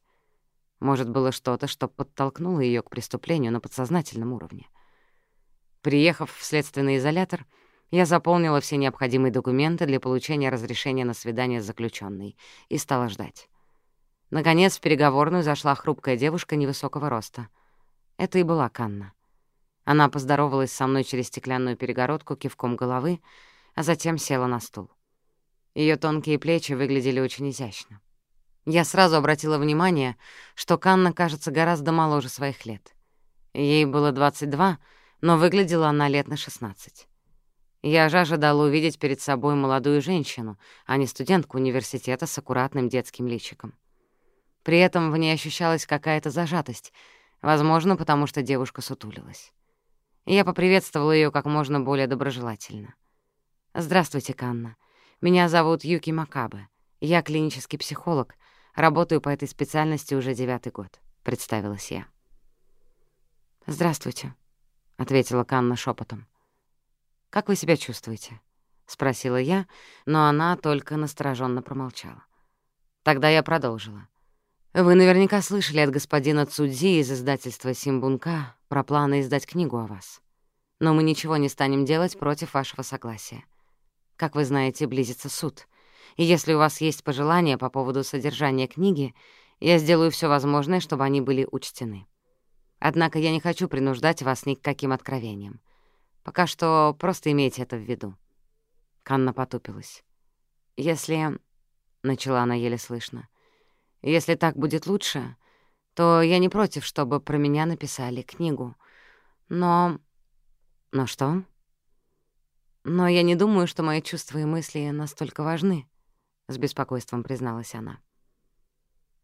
Может, было что-то, что подтолкнуло ее к преступлению на подсознательном уровне? Приехав в следственный изолятор, я заполнила все необходимые документы для получения разрешения на свидание с заключенной и стала ждать. Наконец в переговорную зашла хрупкая девушка невысокого роста. Это и была Канна. Она поздоровалась со мной через стеклянную перегородку кивком головы, а затем села на стул. Ее тонкие плечи выглядели очень изящно. Я сразу обратила внимание, что Канна кажется гораздо моложе своих лет. Ей было 22, но выглядела она лет на 16. Я же ожидала увидеть перед собой молодую женщину, а не студентку университета с аккуратным детским личиком. При этом в ней ощущалась какая-то зажатость, возможно, потому что девушка сутулилась. Я поприветствовала ее как можно более доброжелательно. «Здравствуйте, Канна. Меня зовут Юки Макабе. Я клинический психолог, работаю по этой специальности уже девятый год», — представилась я. «Здравствуйте», — ответила Канна шепотом. «Как вы себя чувствуете?» — спросила я, но она только настороженно промолчала. Тогда я продолжила. «Вы наверняка слышали от господина Цудзи из издательства «Симбунка» про планы издать книгу о вас. Но мы ничего не станем делать против вашего согласия. Как вы знаете, близится суд. И если у вас есть пожелания по поводу содержания книги, Я сделаю все возможное, чтобы они были учтены. Однако я не хочу принуждать вас ни к каким откровениям. Пока что просто имейте это в виду». Канна потупилась. «Если...» — начала она еле слышно. «Если так будет лучше, то я не против, чтобы про меня написали книгу. Но...» «Но что?» «Но я не думаю, что мои чувства и мысли настолько важны», — с беспокойством призналась она.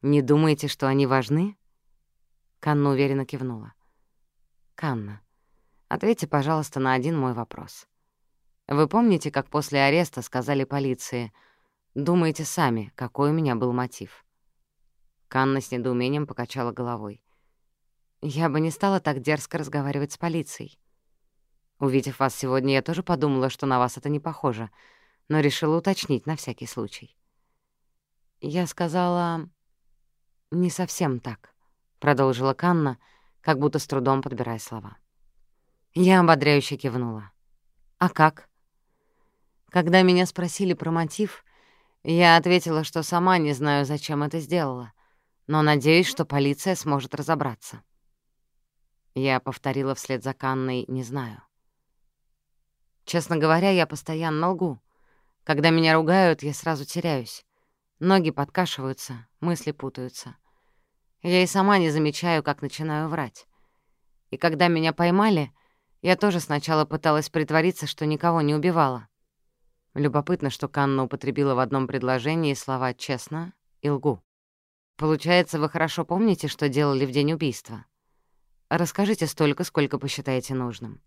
«Не думаете, что они важны?» Канна уверенно кивнула. «Канна, ответьте, пожалуйста, на один мой вопрос. Вы помните, как после ареста сказали полиции, «Думаете сами, какой у меня был мотив?» Канна с недоумением покачала головой. «Я бы не стала так дерзко разговаривать с полицией. Увидев вас сегодня, я тоже подумала, что на вас это не похоже, но решила уточнить на всякий случай». Я сказала... «Не совсем так продолжила Канна, как будто с трудом подбирая слова. Я ободряюще кивнула. «А как?» Когда меня спросили про мотив, я ответила, что сама не знаю, зачем это сделала, но надеюсь, что полиция сможет разобраться. Я повторила вслед за Канной «не знаю». Честно говоря, я постоянно лгу. Когда меня ругают, я сразу теряюсь. Ноги подкашиваются, мысли путаются. Я и сама не замечаю, как начинаю врать. И когда меня поймали, я тоже сначала пыталась притвориться, что никого не убивала. Любопытно, что Канна употребила в одном предложении слова «честно» и «лгу». Получается, вы хорошо помните, что делали в день убийства? Расскажите столько, сколько посчитаете нужным.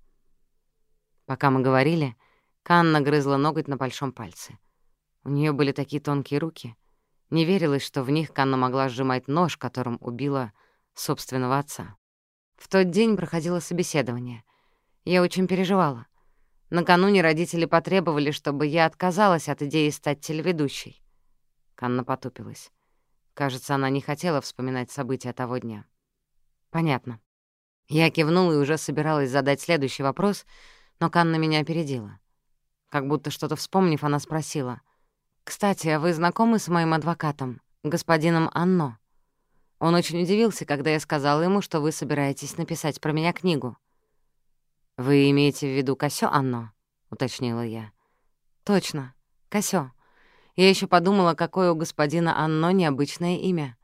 Пока мы говорили, Канна грызла ноготь на большом пальце. У нее были такие тонкие руки — не верилось, что в них Канна могла сжимать нож, которым убила собственного отца. В тот день проходило собеседование. Я очень переживала. Накануне родители потребовали, чтобы я отказалась от идеи стать телеведущей. Канна потупилась. Кажется, она не хотела вспоминать события того дня. Понятно. Я кивнула и уже собиралась задать следующий вопрос, но Канна меня опередила. Как будто что-то вспомнив, она спросила. «Кстати, а вы знакомы с моим адвокатом, господином Анно?» Он очень удивился, когда я сказала ему, что вы собираетесь написать про меня книгу. «Вы имеете в виду Косё Анно?» — уточнила я. «Точно, Косё. Я еще подумала, какое у господина Анно необычное имя.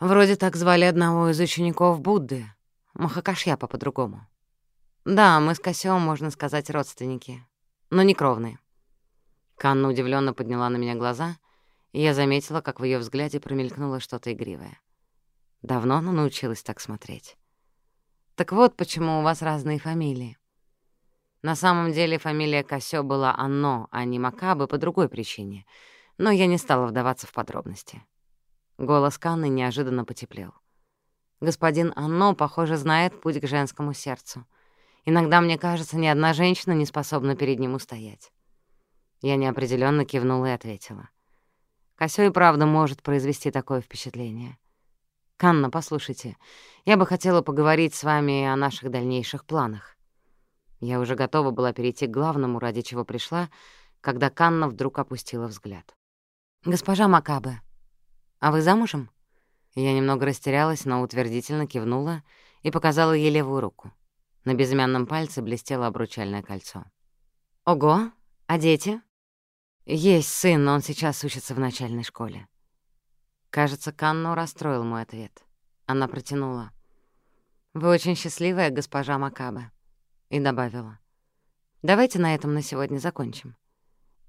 Вроде так звали одного из учеников Будды, Махакашьяпа по-другому. Да, мы с Косё, можно сказать, родственники, но не кровные. Канна удивленно подняла на меня глаза, и я заметила, как в ее взгляде промелькнуло что-то игривое. Давно она научилась так смотреть. «Так вот, почему у вас разные фамилии. На самом деле фамилия Косё была Анно, а не Макабы по другой причине, но я не стала вдаваться в подробности». Голос Канны неожиданно потеплел. «Господин Анно, похоже, знает путь к женскому сердцу. Иногда, мне кажется, ни одна женщина не способна перед ним устоять. Я неопределенно кивнула и ответила. Косё и правда может произвести такое впечатление. «Канна, послушайте, я бы хотела поговорить с вами о наших дальнейших планах». Я уже готова была перейти к главному, ради чего пришла, когда Канна вдруг опустила взгляд. «Госпожа Макабе, а вы замужем?» Я немного растерялась, но утвердительно кивнула и показала ей левую руку. На безымянном пальце блестело обручальное кольцо. «Ого! А дети?» «Есть сын, но он сейчас учится в начальной школе». Кажется, Канну расстроил мой ответ. Она протянула. «Вы очень счастливая, госпожа Макаба», и добавила. «Давайте на этом на сегодня закончим.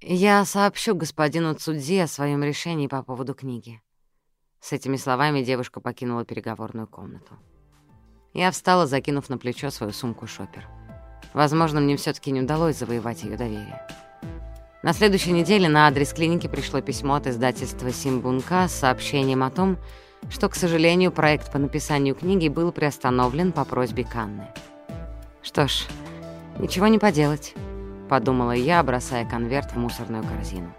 Я сообщу господину Цудзи о своем решении по поводу книги». С этими словами девушка покинула переговорную комнату. Я встала, закинув на плечо свою сумку шопер. Возможно, мне все таки не удалось завоевать ее доверие. На следующей неделе на адрес клиники пришло письмо от издательства «Симбунка» с сообщением о том, что, к сожалению, проект по написанию книги был приостановлен по просьбе Канны. «Что ж, ничего не поделать», — подумала я, бросая конверт в мусорную корзину.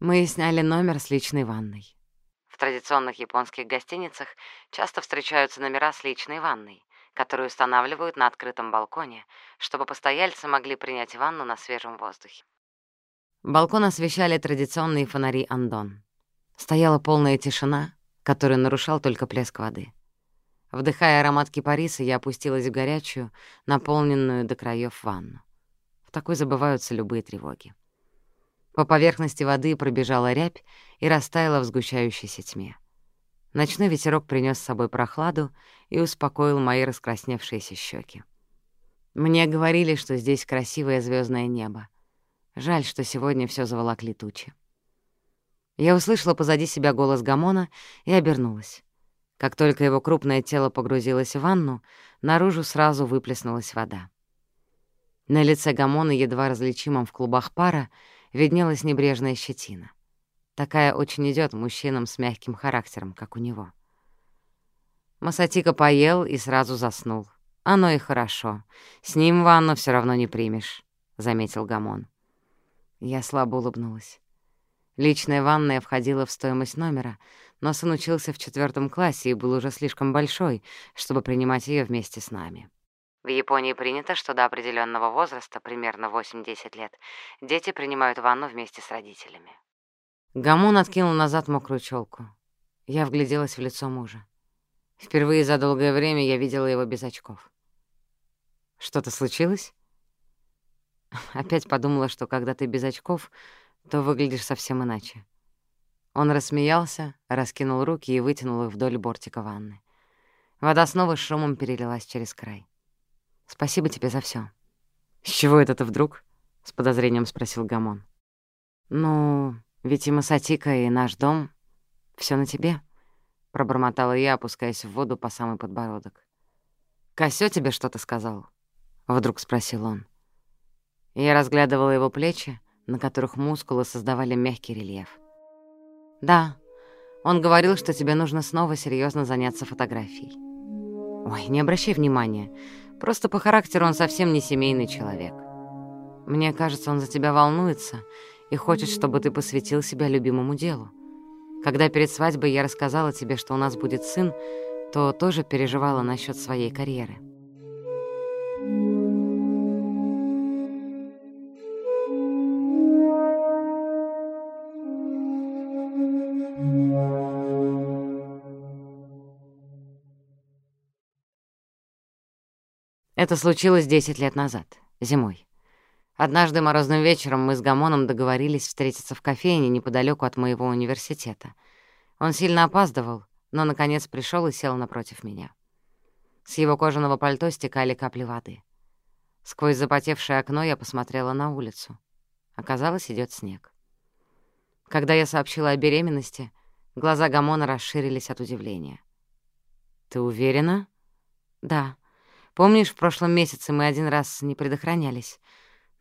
Мы сняли номер с личной ванной. традиционных японских гостиницах часто встречаются номера с личной ванной, которую устанавливают на открытом балконе, чтобы постояльцы могли принять ванну на свежем воздухе. Балкон освещали традиционные фонари Андон. Стояла полная тишина, которую нарушал только плеск воды. Вдыхая аромат кипариса, я опустилась в горячую, наполненную до краев ванну. В такой забываются любые тревоги. По поверхности воды пробежала рябь и растаяла в сгущающейся тьме. Ночной ветерок принес с собой прохладу и успокоил мои раскрасневшиеся щеки. Мне говорили, что здесь красивое звездное небо. Жаль, что сегодня все заволокли тучи. Я услышала позади себя голос Гамона и обернулась. Как только его крупное тело погрузилось в ванну, наружу сразу выплеснулась вода. На лице Гамона, едва различимом в клубах пара, виднелась небрежная щетина. Такая очень идет мужчинам с мягким характером, как у него. Масатика поел и сразу заснул. «Оно и хорошо. С ним ванну все равно не примешь», — заметил Гамон. Я слабо улыбнулась. Личная ванная входила в стоимость номера, но сын учился в четвертом классе и был уже слишком большой, чтобы принимать ее вместе с нами. В Японии принято, что до определенного возраста, примерно 8-10 лет, дети принимают ванну вместе с родителями. Гамон откинул назад мокрую челку. Я вгляделась в лицо мужа. Впервые за долгое время я видела его без очков. Что-то случилось? Опять подумала, что когда ты без очков, то выглядишь совсем иначе. Он рассмеялся, раскинул руки и вытянул их вдоль бортика ванны. Вода снова с шумом перелилась через край. «Спасибо тебе за все. «С чего это ты вдруг?» — с подозрением спросил Гамон. «Ну, ведь и Масатика, и наш дом — все на тебе», — пробормотала я, опускаясь в воду по самый подбородок. «Косё тебе что-то сказал?» — вдруг спросил он. Я разглядывала его плечи, на которых мускулы создавали мягкий рельеф. «Да, он говорил, что тебе нужно снова серьезно заняться фотографией». «Ой, не обращай внимания. Просто по характеру он совсем не семейный человек. Мне кажется, он за тебя волнуется и хочет, чтобы ты посвятил себя любимому делу. Когда перед свадьбой я рассказала тебе, что у нас будет сын, то тоже переживала насчет своей карьеры. Это случилось 10 лет назад, зимой. Однажды морозным вечером мы с Гамоном договорились встретиться в кофейне неподалеку от моего университета. Он сильно опаздывал, но, наконец, пришел и сел напротив меня. С его кожаного пальто стекали капли воды. Сквозь запотевшее окно я посмотрела на улицу. Оказалось, идет снег. Когда я сообщила о беременности, глаза Гамона расширились от удивления. «Ты уверена?» «Да», Помнишь, в прошлом месяце мы один раз не предохранялись?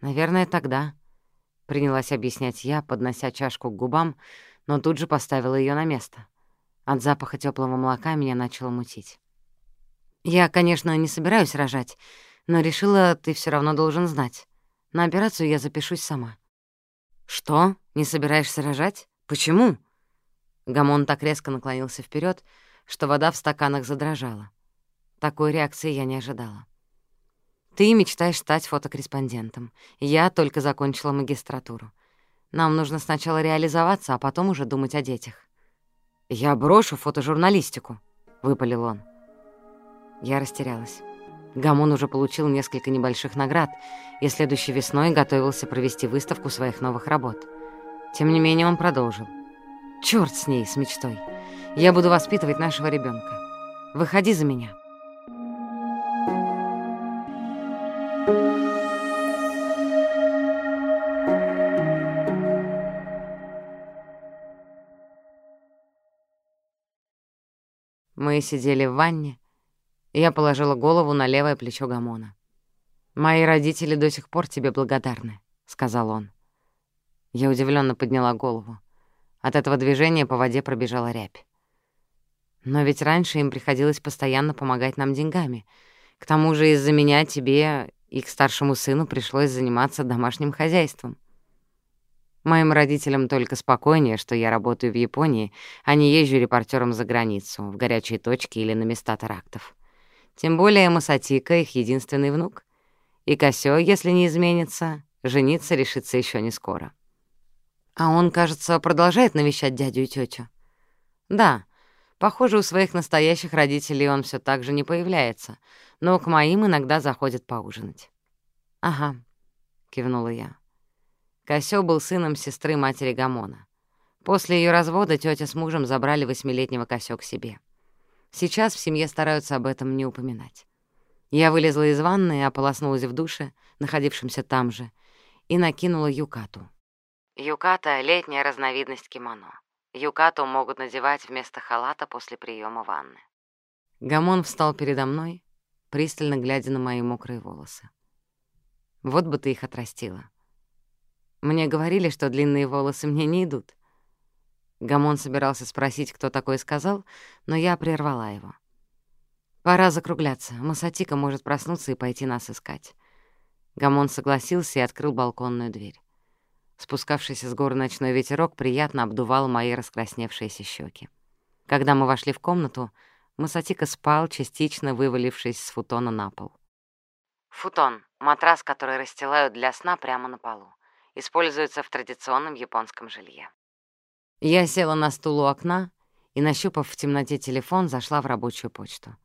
Наверное, тогда. Принялась объяснять я, поднося чашку к губам, но тут же поставила ее на место. От запаха теплого молока меня начало мутить. Я, конечно, не собираюсь рожать, но решила, ты все равно должен знать. На операцию я запишусь сама. Что? Не собираешься рожать? Почему? Гамон так резко наклонился вперед, что вода в стаканах задрожала. Такой реакции я не ожидала. Ты мечтаешь стать фотокорреспондентом. Я только закончила магистратуру. Нам нужно сначала реализоваться, а потом уже думать о детях. «Я брошу фотожурналистику», — выпалил он. Я растерялась. Гамон уже получил несколько небольших наград и следующей весной готовился провести выставку своих новых работ. Тем не менее он продолжил. «Чёрт с ней, с мечтой. Я буду воспитывать нашего ребенка. Выходи за меня». Сидели в ванне, я положила голову на левое плечо Гамона. «Мои родители до сих пор тебе благодарны», — сказал он. Я удивленно подняла голову. От этого движения по воде пробежала рябь. Но ведь раньше им приходилось постоянно помогать нам деньгами. К тому же из-за меня тебе и к старшему сыну пришлось заниматься домашним хозяйством. Моим родителям только спокойнее, что я работаю в Японии, а не езжу репортером за границу, в горячие точки или на места терактов. Тем более Масатика — их единственный внук. И Косё, если не изменится, жениться решится еще не скоро. А он, кажется, продолжает навещать дядю и тетю. Да, похоже, у своих настоящих родителей он все так же не появляется, но к моим иногда заходит поужинать. «Ага», — кивнула я. Косё был сыном сестры матери Гамона. После ее развода тетя с мужем забрали восьмилетнего Косё к себе. Сейчас в семье стараются об этом не упоминать. Я вылезла из ванны, ополоснулась в душе, находившемся там же, и накинула юкату. Юката — летняя разновидность кимоно. Юкату могут надевать вместо халата после приема ванны. Гамон встал передо мной, пристально глядя на мои мокрые волосы. Вот бы ты их отрастила. Мне говорили, что длинные волосы мне не идут. Гамон собирался спросить, кто такой сказал, но я прервала его. «Пора закругляться. Масатика может проснуться и пойти нас искать». Гамон согласился и открыл балконную дверь. Спускавшийся с гор ночной ветерок приятно обдувал мои раскрасневшиеся щеки. Когда мы вошли в комнату, Масатика спал, частично вывалившись с футона на пол. Футон — матрас, который расстилают для сна прямо на полу используется в традиционном японском жилье. Я села на стул у окна и, нащупав в темноте телефон, зашла в рабочую почту.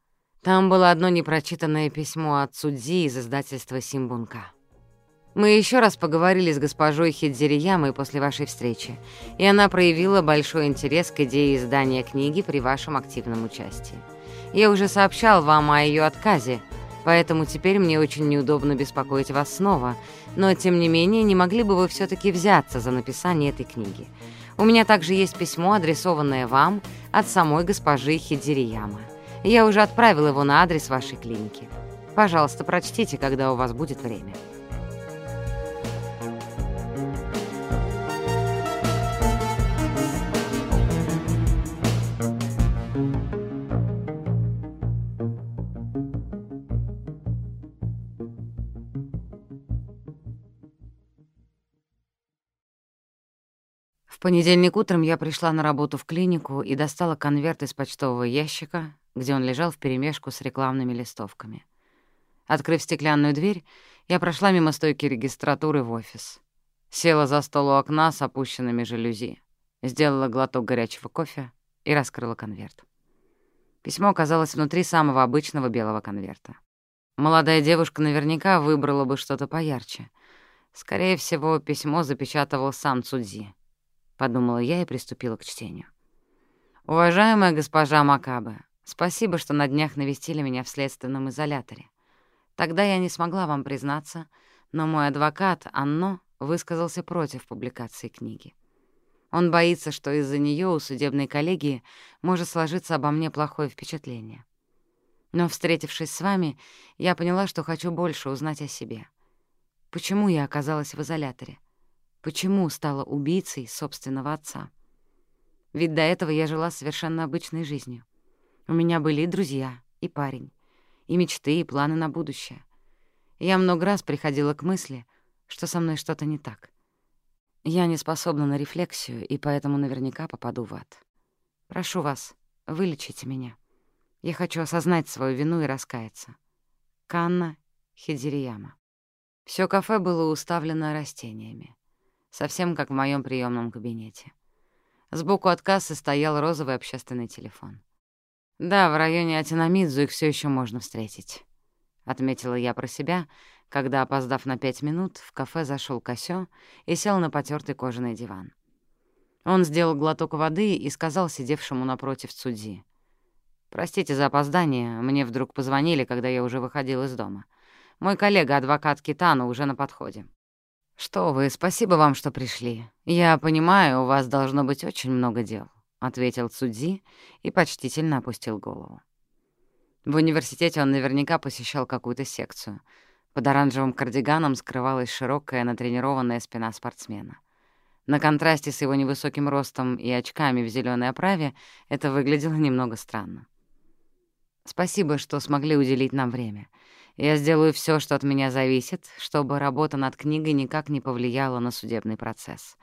Там было одно непрочитанное письмо от Судзи из издательства «Симбунка». Мы еще раз поговорили с госпожой Хидзириямой после вашей встречи, и она проявила большой интерес к идее издания книги при вашем активном участии. Я уже сообщал вам о ее отказе, поэтому теперь мне очень неудобно беспокоить вас снова, но, тем не менее, не могли бы вы все таки взяться за написание этой книги? У меня также есть письмо, адресованное вам от самой госпожи Хидзирияма. Я уже отправил его на адрес вашей клиники. Пожалуйста, прочтите, когда у вас будет время. Понедельник утром я пришла на работу в клинику и достала конверт из почтового ящика, где он лежал вперемешку с рекламными листовками. Открыв стеклянную дверь, я прошла мимо стойки регистратуры в офис. Села за стол у окна с опущенными жалюзи, сделала глоток горячего кофе и раскрыла конверт. Письмо оказалось внутри самого обычного белого конверта. Молодая девушка наверняка выбрала бы что-то поярче. Скорее всего, письмо запечатывал сам Цудзи. — подумала я и приступила к чтению. «Уважаемая госпожа Макабе, спасибо, что на днях навестили меня в следственном изоляторе. Тогда я не смогла вам признаться, но мой адвокат, Анно, высказался против публикации книги. Он боится, что из-за нее у судебной коллегии может сложиться обо мне плохое впечатление. Но, встретившись с вами, я поняла, что хочу больше узнать о себе. Почему я оказалась в изоляторе? Почему стала убийцей собственного отца? Ведь до этого я жила совершенно обычной жизнью. У меня были и друзья, и парень, и мечты, и планы на будущее. Я много раз приходила к мысли, что со мной что-то не так. Я не способна на рефлексию, и поэтому наверняка попаду в ад. Прошу вас, вылечите меня. Я хочу осознать свою вину и раскаяться. Канна Хидзирияма. Всё кафе было уставлено растениями совсем как в моем приемном кабинете. Сбоку от кассы стоял розовый общественный телефон. «Да, в районе Атинамидзу их все еще можно встретить», — отметила я про себя, когда, опоздав на пять минут, в кафе зашел Косё и сел на потертый кожаный диван. Он сделал глоток воды и сказал сидевшему напротив судьи. «Простите за опоздание, мне вдруг позвонили, когда я уже выходил из дома. Мой коллега, адвокат Китана, уже на подходе. «Что вы, спасибо вам, что пришли. Я понимаю, у вас должно быть очень много дел», — ответил Цудзи и почтительно опустил голову. В университете он наверняка посещал какую-то секцию. Под оранжевым кардиганом скрывалась широкая натренированная спина спортсмена. На контрасте с его невысоким ростом и очками в зеленой оправе это выглядело немного странно. «Спасибо, что смогли уделить нам время. Я сделаю все, что от меня зависит, чтобы работа над книгой никак не повлияла на судебный процесс.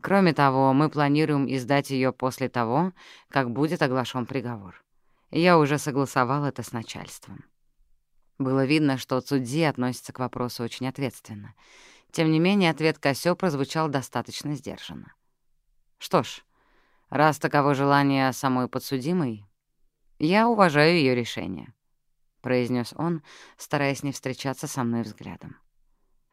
Кроме того, мы планируем издать ее после того, как будет оглашен приговор. Я уже согласовал это с начальством. Было видно, что Цудзи относится к вопросу очень ответственно. Тем не менее, ответ Косё прозвучал достаточно сдержанно. Что ж, раз таково желание самой подсудимой, я уважаю ее решение, произнес он, стараясь не встречаться со мной взглядом.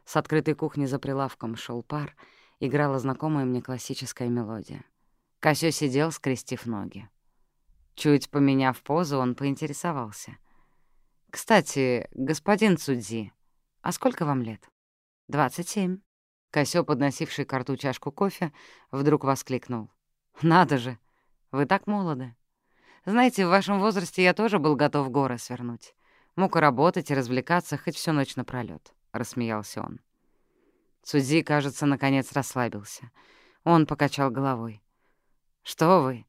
С открытой кухни за прилавком шел пар, играла знакомая мне классическая мелодия. Косё сидел, скрестив ноги. Чуть поменяв позу, он поинтересовался. «Кстати, господин Цудзи, а сколько вам лет?» «Двадцать семь». Косё, подносивший к рту чашку кофе, вдруг воскликнул. «Надо же! Вы так молоды! Знаете, в вашем возрасте я тоже был готов горы свернуть. Мог работать и развлекаться хоть всю ночь напролёт», — рассмеялся он. Цудзи, кажется, наконец расслабился. Он покачал головой. «Что вы?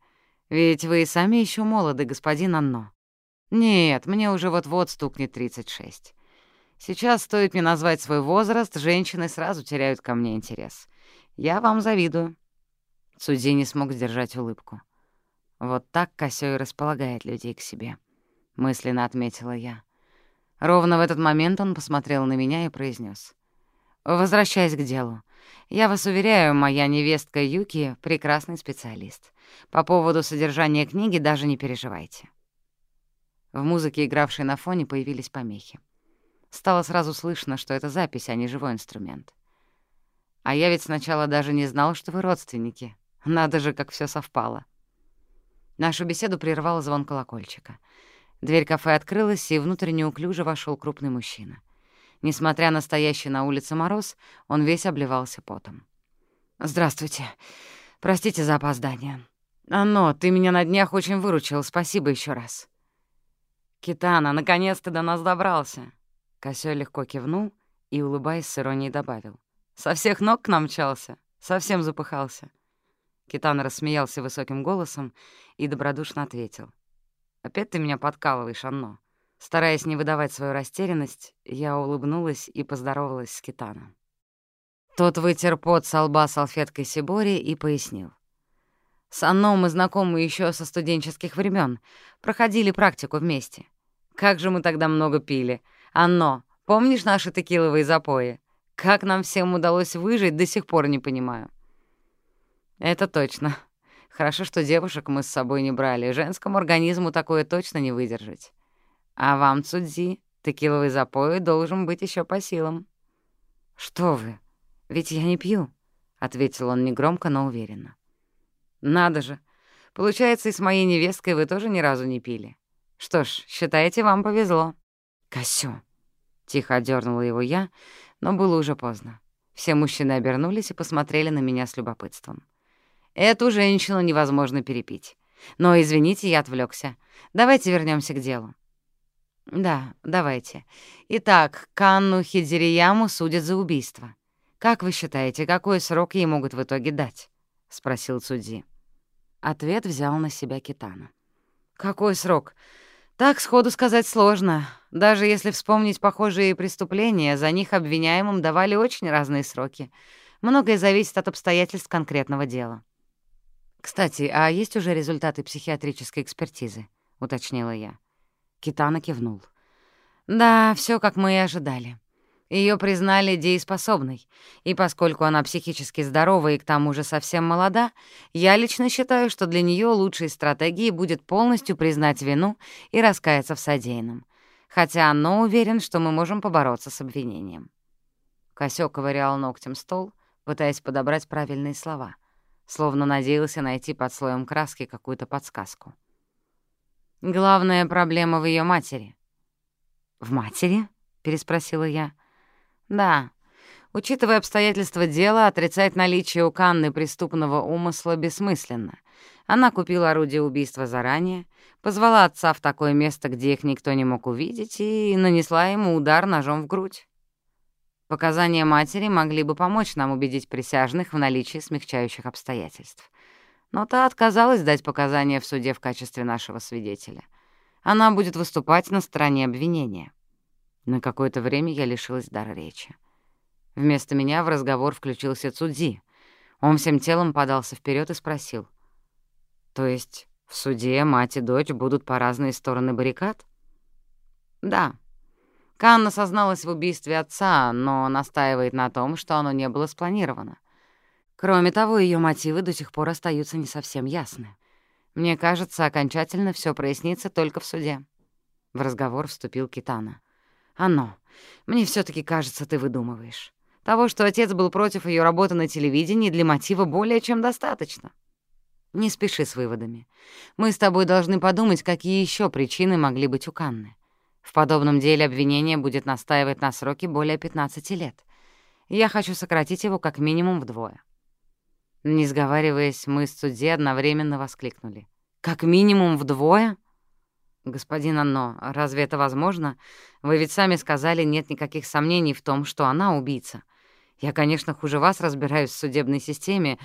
Ведь вы и сами еще молоды, господин Анно. Нет, мне уже вот-вот стукнет 36. Сейчас стоит мне назвать свой возраст, женщины сразу теряют ко мне интерес. Я вам завидую». Судьи не смог сдержать улыбку. «Вот так Косё и располагает людей к себе», — мысленно отметила я. Ровно в этот момент он посмотрел на меня и произнес: «Возвращаясь к делу, я вас уверяю, моя невестка Юки — прекрасный специалист. По поводу содержания книги даже не переживайте. В музыке, игравшей на фоне, появились помехи. Стало сразу слышно, что это запись, а не живой инструмент. А я ведь сначала даже не знал, что вы родственники. Надо же, как все совпало. Нашу беседу прервал звон колокольчика. Дверь кафе открылась, и внутрь неуклюже вошел крупный мужчина. Несмотря на стоящий на улице мороз, он весь обливался потом. «Здравствуйте. Простите за опоздание. Оно, ты меня на днях очень выручил, спасибо еще раз». «Китана, наконец-то до нас добрался!» Косё легко кивнул и, улыбаясь, с иронией добавил. «Со всех ног к нам мчался, совсем запыхался». Китана рассмеялся высоким голосом и добродушно ответил. «Опять ты меня подкалываешь, Анно». Стараясь не выдавать свою растерянность, я улыбнулась и поздоровалась с Китаном. Тот вытер пот со лба салфеткой Сибори и пояснил. С Анно мы знакомы еще со студенческих времен, проходили практику вместе. Как же мы тогда много пили. Анно, помнишь наши текиловые запои? Как нам всем удалось выжить, до сих пор не понимаю. Это точно. Хорошо, что девушек мы с собой не брали. Женскому организму такое точно не выдержать. А вам, Цудзи, текиловый запой должен быть еще по силам. Что вы? Ведь я не пью, — ответил он негромко, но уверенно. «Надо же! Получается, и с моей невесткой вы тоже ни разу не пили. Что ж, считайте, вам повезло». «Косё!» — тихо одернула его я, но было уже поздно. Все мужчины обернулись и посмотрели на меня с любопытством. «Эту женщину невозможно перепить. Но, извините, я отвлекся. Давайте вернемся к делу». «Да, давайте. Итак, Канну Хидзирияму судят за убийство. Как вы считаете, какой срок ей могут в итоге дать?» — спросил судьи. Ответ взял на себя Китана. «Какой срок? Так сходу сказать сложно. Даже если вспомнить похожие преступления, за них обвиняемым давали очень разные сроки. Многое зависит от обстоятельств конкретного дела». «Кстати, а есть уже результаты психиатрической экспертизы?» — уточнила я. Китана кивнул. «Да, все как мы и ожидали. Ее признали дееспособной, и поскольку она психически здорова и к тому же совсем молода, я лично считаю, что для нее лучшей стратегией будет полностью признать вину и раскаяться в содеянном. Хотя оно уверен, что мы можем побороться с обвинением. Косёк ковырял ногтем стол, пытаясь подобрать правильные слова, словно надеялся найти под слоем краски какую-то подсказку. Главная проблема в ее матери. «В матери?» — переспросила я. — да, учитывая обстоятельства дела, отрицать наличие у Канны преступного умысла бессмысленно. Она купила орудие убийства заранее, позвала отца в такое место, где их никто не мог увидеть, и нанесла ему удар ножом в грудь. Показания матери могли бы помочь нам убедить присяжных в наличии смягчающих обстоятельств. Но та отказалась дать показания в суде в качестве нашего свидетеля. Она будет выступать на стороне обвинения. На какое-то время я лишилась дара речи. Вместо меня в разговор включился Цудзи. Он всем телом подался вперед и спросил. «То есть в суде мать и дочь будут по разные стороны баррикад?» «Да». Канна созналась в убийстве отца, но настаивает на том, что оно не было спланировано. Кроме того, ее мотивы до сих пор остаются не совсем ясны. Мне кажется, окончательно все прояснится только в суде. В разговор вступил Китана. «Оно. Мне все таки кажется, ты выдумываешь. Того, что отец был против ее работы на телевидении, для мотива более чем достаточно. Не спеши с выводами. Мы с тобой должны подумать, какие еще причины могли быть у Канны. В подобном деле обвинение будет настаивать на сроке более 15 лет. Я хочу сократить его как минимум вдвое. Не сговариваясь, мы с судьей одновременно воскликнули. «Как минимум вдвое?» «Господин Анно, разве это возможно? Вы ведь сами сказали, нет никаких сомнений в том, что она убийца. Я, конечно, хуже вас разбираюсь в судебной системе.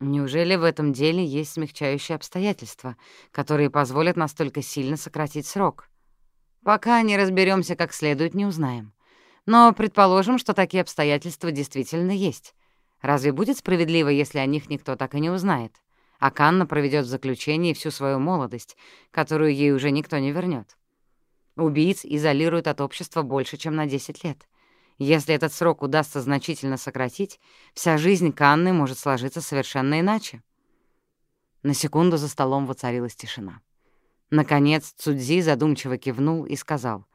Неужели в этом деле есть смягчающие обстоятельства, которые позволят настолько сильно сократить срок? Пока не разберемся как следует, не узнаем. Но предположим, что такие обстоятельства действительно есть. Разве будет справедливо, если о них никто так и не узнает? А Канна проведет в заключении всю свою молодость, которую ей уже никто не вернет. Убийц изолируют от общества больше, чем на 10 лет. Если этот срок удастся значительно сократить, вся жизнь Канны может сложиться совершенно иначе. На секунду за столом воцарилась тишина. Наконец Цудзи задумчиво кивнул и сказал.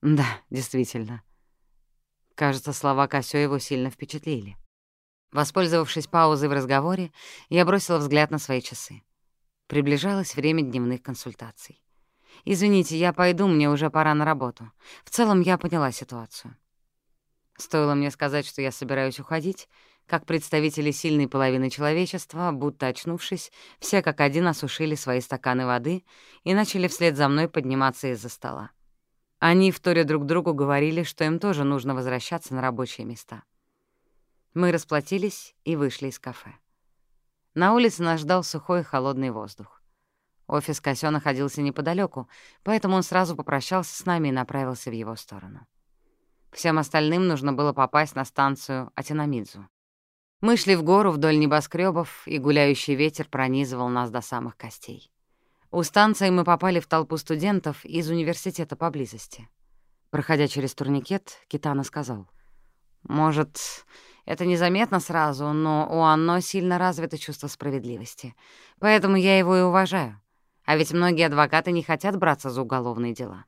«Да, действительно». Кажется, слова Косё его сильно впечатлили. Воспользовавшись паузой в разговоре, я бросила взгляд на свои часы. Приближалось время дневных консультаций. «Извините, я пойду, мне уже пора на работу. В целом я поняла ситуацию. Стоило мне сказать, что я собираюсь уходить, как представители сильной половины человечества, будто очнувшись, все как один осушили свои стаканы воды и начали вслед за мной подниматься из-за стола. Они, вторя друг другу, говорили, что им тоже нужно возвращаться на рабочие места. Мы расплатились и вышли из кафе. На улице нас ждал сухой и холодный воздух. Офис Косё находился неподалеку, поэтому он сразу попрощался с нами и направился в его сторону. Всем остальным нужно было попасть на станцию Атинамидзу. Мы шли в гору вдоль небоскребов, и гуляющий ветер пронизывал нас до самых костей. У станции мы попали в толпу студентов из университета поблизости. Проходя через турникет, Китана сказал, «Может, это незаметно сразу, но у Анно сильно развито чувство справедливости, поэтому я его и уважаю. А ведь многие адвокаты не хотят браться за уголовные дела».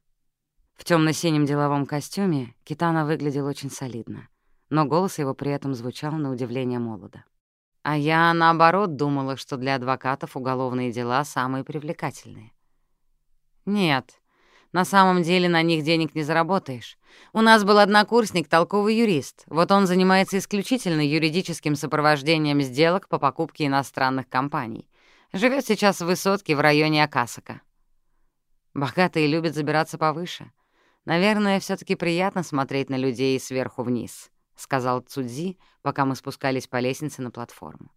В темно-синем деловом костюме Китана выглядел очень солидно, но голос его при этом звучал на удивление молодо. А я, наоборот, думала, что для адвокатов уголовные дела самые привлекательные. Нет, на самом деле на них денег не заработаешь. У нас был однокурсник, толковый юрист. Вот он занимается исключительно юридическим сопровождением сделок по покупке иностранных компаний. Живет сейчас в высотке в районе Акасака. Богатые любят забираться повыше — «Наверное, все таки приятно смотреть на людей сверху вниз», — сказал Цудзи, пока мы спускались по лестнице на платформу.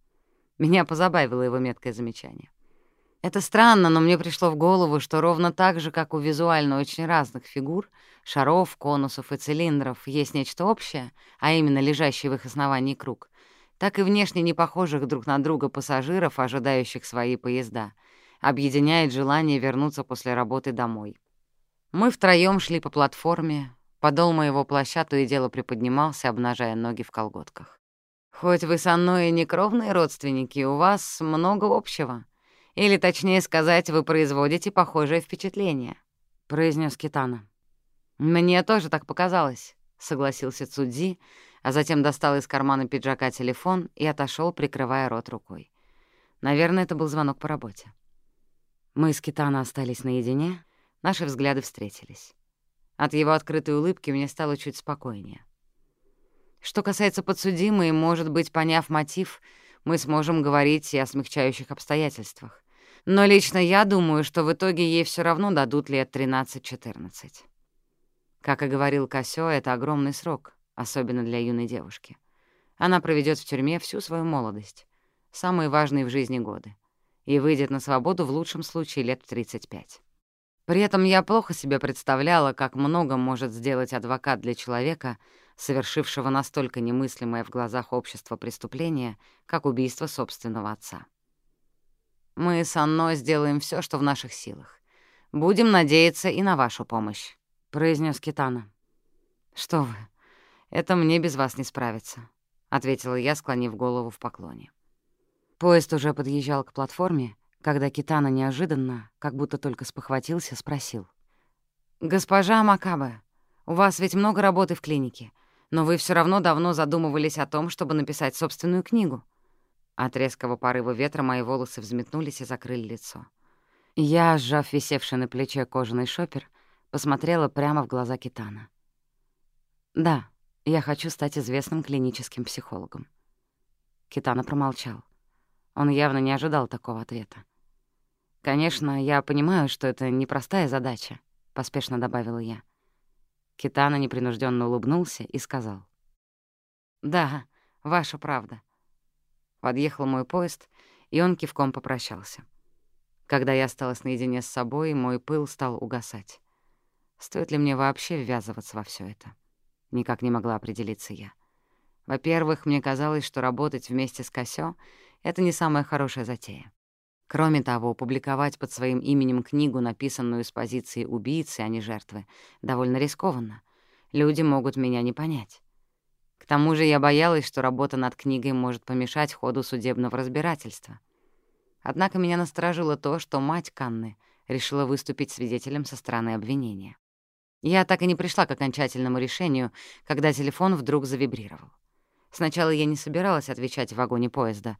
Меня позабавило его меткое замечание. Это странно, но мне пришло в голову, что ровно так же, как у визуально очень разных фигур, шаров, конусов и цилиндров, есть нечто общее, а именно лежащий в их основании круг, так и внешне не похожих друг на друга пассажиров, ожидающих свои поезда, объединяет желание вернуться после работы домой. Мы втроём шли по платформе, подол моего плаща то и дело приподнимался, обнажая ноги в колготках. «Хоть вы со мной и не родственники, у вас много общего. Или, точнее сказать, вы производите похожее впечатление», — произнес Китана. «Мне тоже так показалось», — согласился Цудзи, а затем достал из кармана пиджака телефон и отошел, прикрывая рот рукой. Наверное, это был звонок по работе. Мы с Китана остались наедине, Наши взгляды встретились. От его открытой улыбки мне стало чуть спокойнее. Что касается подсудимой, может быть, поняв мотив, мы сможем говорить и о смягчающих обстоятельствах. Но лично я думаю, что в итоге ей все равно дадут лет 13-14. Как и говорил Косё, это огромный срок, особенно для юной девушки. Она проведет в тюрьме всю свою молодость, самые важные в жизни годы, и выйдет на свободу в лучшем случае лет в 35. При этом я плохо себе представляла, как много может сделать адвокат для человека, совершившего настолько немыслимое в глазах общества преступление, как убийство собственного отца. «Мы с Анной сделаем все, что в наших силах. Будем надеяться и на вашу помощь», — произнес Китана. «Что вы, это мне без вас не справиться», — ответила я, склонив голову в поклоне. Поезд уже подъезжал к платформе, когда Китана неожиданно, как будто только спохватился, спросил. «Госпожа Макабе, у вас ведь много работы в клинике, но вы все равно давно задумывались о том, чтобы написать собственную книгу». От резкого порыва ветра мои волосы взметнулись и закрыли лицо. Я, сжав висевший на плече кожаный шопер, посмотрела прямо в глаза Китана. «Да, я хочу стать известным клиническим психологом». Китана промолчал. Он явно не ожидал такого ответа. «Конечно, я понимаю, что это непростая задача», — поспешно добавила я. Китана непринужденно улыбнулся и сказал. «Да, ваша правда». Подъехал мой поезд, и он кивком попрощался. Когда я осталась наедине с собой, мой пыл стал угасать. Стоит ли мне вообще ввязываться во все это? Никак не могла определиться я. Во-первых, мне казалось, что работать вместе с Косё — это не самая хорошая затея. Кроме того, публиковать под своим именем книгу, написанную с позиции убийцы, а не жертвы, довольно рискованно. Люди могут меня не понять. К тому же я боялась, что работа над книгой может помешать ходу судебного разбирательства. Однако меня насторожило то, что мать Канны решила выступить свидетелем со стороны обвинения. Я так и не пришла к окончательному решению, когда телефон вдруг завибрировал. Сначала я не собиралась отвечать в вагоне поезда,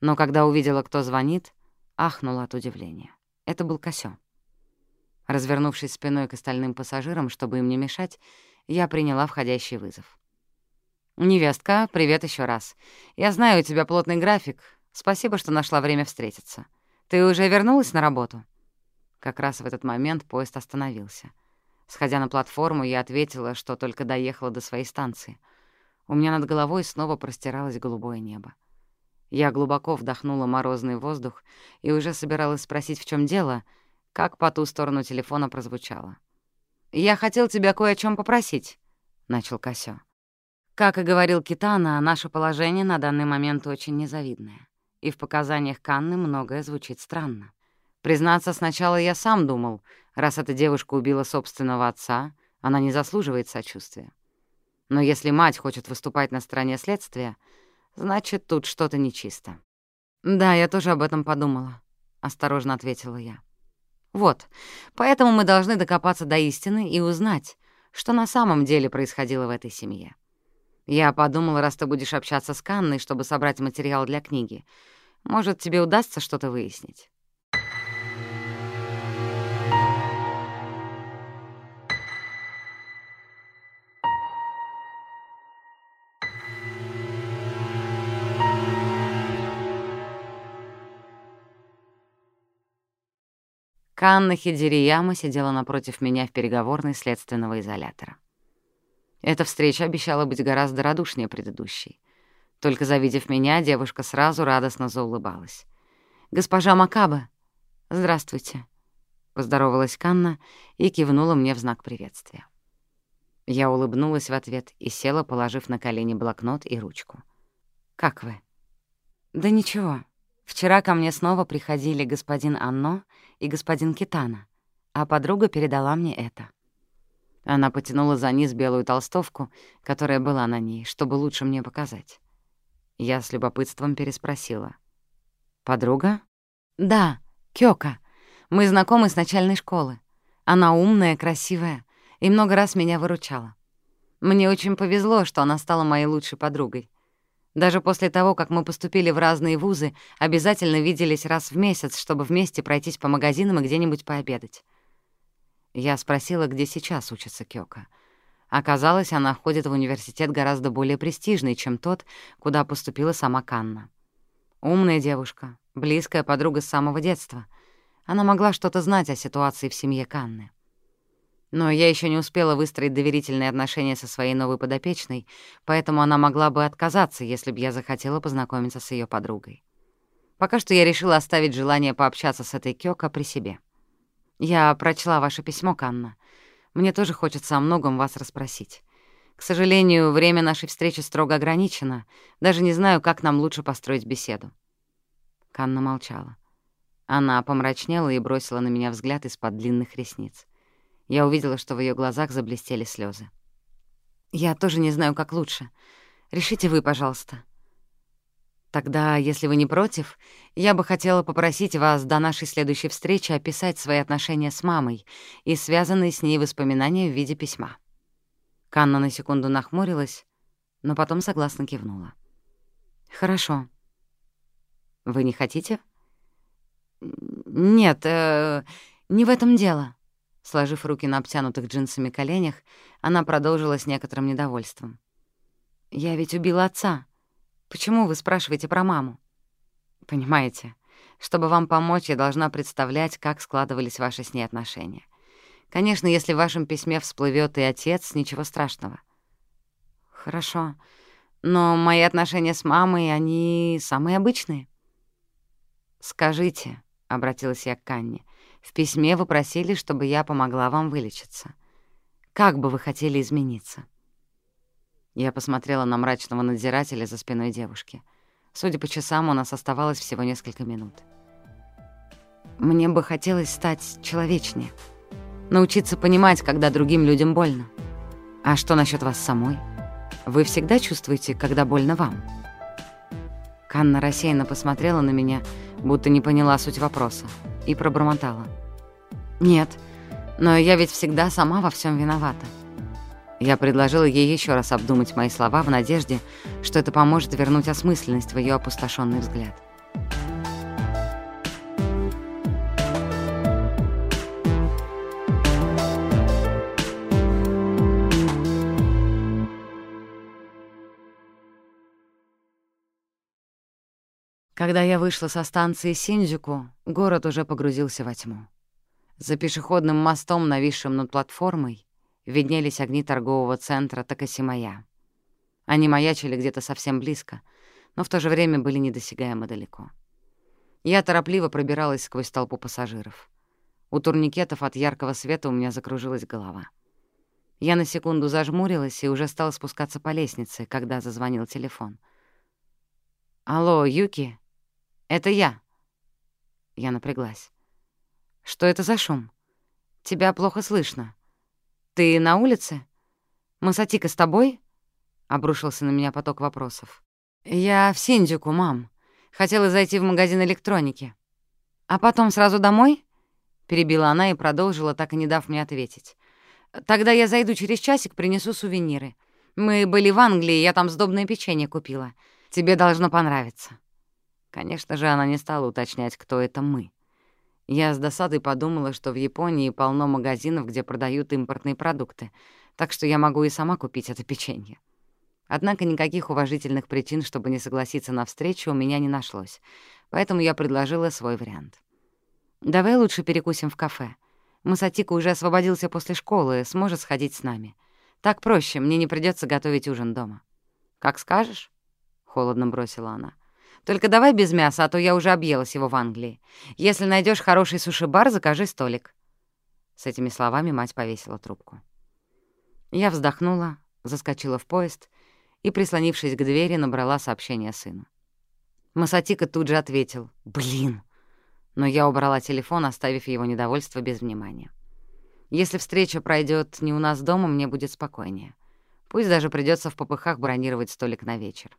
но когда увидела, кто звонит, ахнула от удивления. Это был Косё. Развернувшись спиной к остальным пассажирам, чтобы им не мешать, я приняла входящий вызов. «Невестка, привет еще раз. Я знаю, у тебя плотный график. Спасибо, что нашла время встретиться. Ты уже вернулась на работу?» Как раз в этот момент поезд остановился. Сходя на платформу, я ответила, что только доехала до своей станции. У меня над головой снова простиралось голубое небо. Я глубоко вдохнула морозный воздух и уже собиралась спросить, в чем дело, как по ту сторону телефона прозвучало. «Я хотел тебя кое о чем попросить», — начал Косё. Как и говорил Китана, наше положение на данный момент очень незавидное, и в показаниях Канны многое звучит странно. Признаться, сначала я сам думал, раз эта девушка убила собственного отца, она не заслуживает сочувствия. Но если мать хочет выступать на стороне следствия — Значит, тут что-то нечисто. Да, я тоже об этом подумала, осторожно ответила я. Вот, поэтому мы должны докопаться до истины и узнать, что на самом деле происходило в этой семье. Я подумала, раз ты будешь общаться с Канной, чтобы собрать материал для книги, может, тебе удастся что-то выяснить. Канна Хидирияма сидела напротив меня в переговорной следственного изолятора. Эта встреча обещала быть гораздо радушнее предыдущей. Только завидев меня, девушка сразу радостно заулыбалась. «Госпожа Макаба!» «Здравствуйте!» — поздоровалась Канна и кивнула мне в знак приветствия. Я улыбнулась в ответ и села, положив на колени блокнот и ручку. «Как вы?» «Да ничего. Вчера ко мне снова приходили господин Анно и господин Китана, а подруга передала мне это. Она потянула за низ белую толстовку, которая была на ней, чтобы лучше мне показать. Я с любопытством переспросила. «Подруга?» «Да, Кёка. Мы знакомы с начальной школы. Она умная, красивая и много раз меня выручала. Мне очень повезло, что она стала моей лучшей подругой. Даже после того, как мы поступили в разные вузы, обязательно виделись раз в месяц, чтобы вместе пройтись по магазинам и где-нибудь пообедать. Я спросила, где сейчас учится Кёка. Оказалось, она ходит в университет гораздо более престижный, чем тот, куда поступила сама Канна. Умная девушка, близкая подруга с самого детства. Она могла что-то знать о ситуации в семье Канны. Но я еще не успела выстроить доверительные отношения со своей новой подопечной, поэтому она могла бы отказаться, если бы я захотела познакомиться с ее подругой. Пока что я решила оставить желание пообщаться с этой Кёка при себе. Я прочла ваше письмо, Канна. Мне тоже хочется о многом вас расспросить. К сожалению, время нашей встречи строго ограничено. Даже не знаю, как нам лучше построить беседу». Канна молчала. Она помрачнела и бросила на меня взгляд из-под длинных ресниц. Я увидела, что в ее глазах заблестели слезы. «Я тоже не знаю, как лучше. Решите вы, пожалуйста». «Тогда, если вы не против, я бы хотела попросить вас до нашей следующей встречи описать свои отношения с мамой и связанные с ней воспоминания в виде письма». Канна на секунду нахмурилась, но потом согласно кивнула. «Хорошо. Вы не хотите?» «Нет, э, не в этом дело». Сложив руки на обтянутых джинсами коленях, она продолжила с некоторым недовольством. «Я ведь убила отца. Почему вы спрашиваете про маму?» «Понимаете, чтобы вам помочь, я должна представлять, как складывались ваши с ней отношения. Конечно, если в вашем письме всплывет и отец, ничего страшного». «Хорошо, но мои отношения с мамой, они самые обычные». «Скажите», — обратилась я к Канне, — «в письме вы просили, чтобы я помогла вам вылечиться. Как бы вы хотели измениться?» Я посмотрела на мрачного надзирателя за спиной девушки. Судя по часам, у нас оставалось всего несколько минут. «Мне бы хотелось стать человечнее, научиться понимать, когда другим людям больно. А что насчет вас самой? Вы всегда чувствуете, когда больно вам?» Канна рассеянно посмотрела на меня, будто не поняла суть вопроса, и пробормотала. «Нет, но я ведь всегда сама во всем виновата». Я предложила ей еще раз обдумать мои слова в надежде, что это поможет вернуть осмысленность в ее опустошенный взгляд. Когда я вышла со станции Синдзюку, город уже погрузился во тьму. За пешеходным мостом, нависшим над платформой, виднелись огни торгового центра Такасимая. Они маячили где-то совсем близко, но в то же время были недосягаемо далеко. Я торопливо пробиралась сквозь толпу пассажиров. У турникетов от яркого света у меня закружилась голова. Я на секунду зажмурилась и уже стала спускаться по лестнице, когда зазвонил телефон. «Алло, Юки?» «Это я». Я напряглась. «Что это за шум? Тебя плохо слышно. Ты на улице? Масатика с тобой?» Обрушился на меня поток вопросов. «Я в Синдзюку, мам. Хотела зайти в магазин электроники. А потом сразу домой?» Перебила она и продолжила, так и не дав мне ответить. «Тогда я зайду через часик, принесу сувениры. Мы были в Англии, я там сдобное печенье купила. Тебе должно понравиться». Конечно же, она не стала уточнять, кто это мы. Я с досадой подумала, что в Японии полно магазинов, где продают импортные продукты, так что я могу и сама купить это печенье. Однако никаких уважительных причин, чтобы не согласиться на встречу, у меня не нашлось, поэтому я предложила свой вариант. «Давай лучше перекусим в кафе. Масатика уже освободился после школы, сможет сходить с нами. Так проще, мне не придется готовить ужин дома». «Как скажешь», — холодно бросила она. Только давай без мяса, а то я уже объелась его в Англии. Если найдешь хороший суши-бар, закажи столик». С этими словами мать повесила трубку. Я вздохнула, заскочила в поезд и, прислонившись к двери, набрала сообщение сыну. Масатика тут же ответил «Блин!», но я убрала телефон, оставив его недовольство без внимания. Если встреча пройдет не у нас дома, мне будет спокойнее. Пусть даже придется в попыхах бронировать столик на вечер.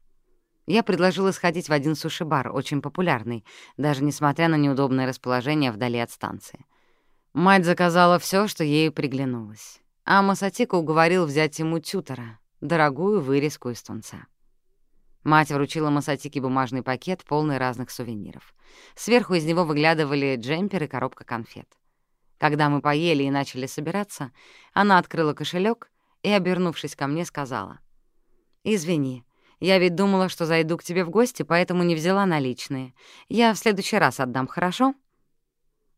Я предложила сходить в один суши-бар, очень популярный, даже несмотря на неудобное расположение вдали от станции. Мать заказала все, что ей приглянулось. А Масатика уговорил взять ему тютера, дорогую вырезку из тунца. Мать вручила Масатике бумажный пакет, полный разных сувениров. Сверху из него выглядывали джемпер и коробка конфет. Когда мы поели и начали собираться, она открыла кошелек и, обернувшись ко мне, сказала. «Извини, я ведь думала, что зайду к тебе в гости, поэтому не взяла наличные. Я в следующий раз отдам, хорошо?»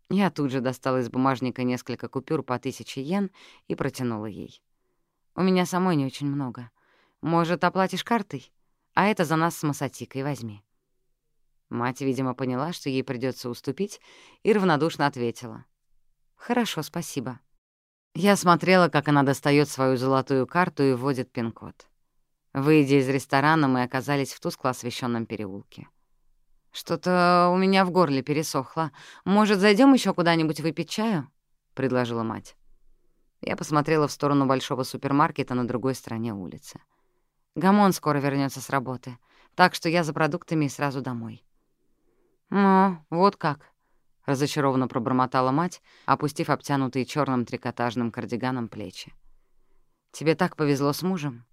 Я тут же достала из бумажника несколько купюр по тысяче йен и протянула ей. «У меня самой не очень много. Может, оплатишь картой? А это за нас с Масатикой возьми». Мать, видимо, поняла, что ей придется уступить, и равнодушно ответила. «Хорошо, спасибо». Я смотрела, как она достает свою золотую карту и вводит пин-код. Выйдя из ресторана, мы оказались в тускло освещенном переулке. «Что-то у меня в горле пересохло. Может, зайдем еще куда-нибудь выпить чаю?» — предложила мать. Я посмотрела в сторону большого супермаркета на другой стороне улицы. Гамон скоро вернется с работы, так что я за продуктами и сразу домой. «Ну, вот как», — разочарованно пробормотала мать, опустив обтянутые черным трикотажным кардиганом плечи. «Тебе так повезло с мужем.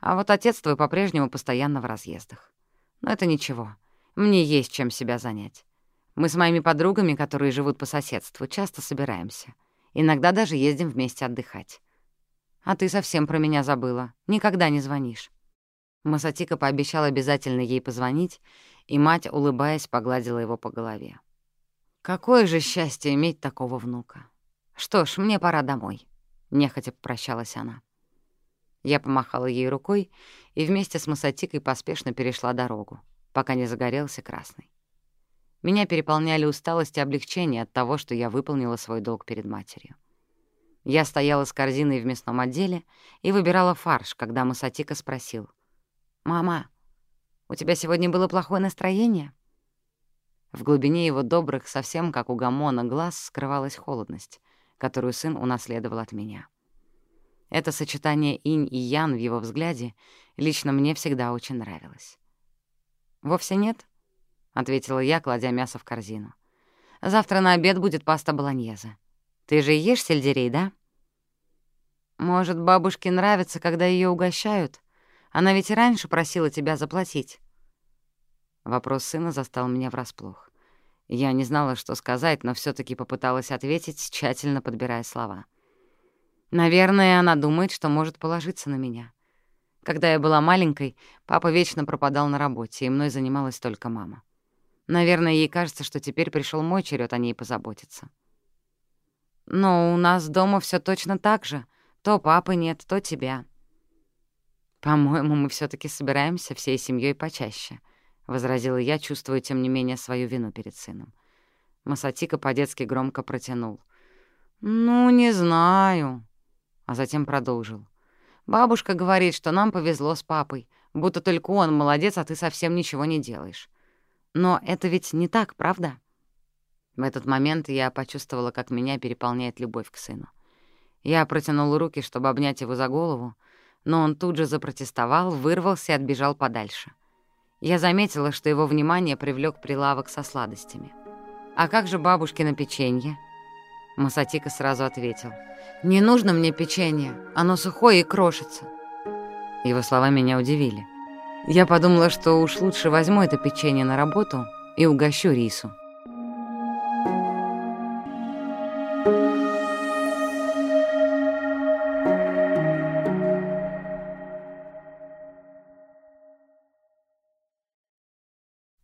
А вот отец твой по-прежнему постоянно в разъездах. Но это ничего, мне есть чем себя занять. Мы с моими подругами, которые живут по соседству, часто собираемся. Иногда даже ездим вместе отдыхать. А ты совсем про меня забыла, никогда не звонишь». Масатика пообещал обязательно ей позвонить, и мать, улыбаясь, погладила его по голове. Какое же счастье иметь такого внука. Что ж, мне пора домой. Нехотя попрощалась она. Я помахала ей рукой и вместе с Масатикой поспешно перешла дорогу, пока не загорелся красный. Меня переполняли усталость и облегчение от того, что я выполнила свой долг перед матерью. Я стояла с корзиной в мясном отделе и выбирала фарш, когда Масатика спросил. «Мама, у тебя сегодня было плохое настроение?» В глубине его добрых, совсем как у Гамона, глаз скрывалась холодность, которую сын унаследовал от меня. Это сочетание инь и ян в его взгляде лично мне всегда очень нравилось. «Вовсе нет», — ответила я, кладя мясо в корзину. «Завтра на обед будет паста болоньезе. Ты же ешь сельдерей, да?» «Может, бабушке нравится, когда ее угощают? Она ведь и раньше просила тебя заплатить». Вопрос сына застал меня врасплох. Я не знала, что сказать, но все таки попыталась ответить, тщательно подбирая слова. Наверное, она думает, что может положиться на меня. Когда я была маленькой, папа вечно пропадал на работе, и мной занималась только мама. Наверное, ей кажется, что теперь пришел мой черед о ней позаботиться. Но у нас дома все точно так же. То папы нет, то тебя. По-моему, мы все таки собираемся всей семьей почаще —— возразила я, чувствуя, тем не менее, свою вину перед сыном. Масатика по-детски громко протянул. «Ну, не знаю», а затем продолжил. «Бабушка говорит, что нам повезло с папой, будто только он молодец, а ты совсем ничего не делаешь. Но это ведь не так, правда?» В этот момент я почувствовала, как меня переполняет любовь к сыну. Я протянула руки, чтобы обнять его за голову, но он тут же запротестовал, вырвался и отбежал подальше — я заметила, что его внимание привлек прилавок со сладостями. «А как же бабушкино печенье?» Масатика сразу ответил. «Не нужно мне печенье, оно сухое и крошится». Его слова меня удивили. Я подумала, что уж лучше возьму это печенье на работу и угощу рису.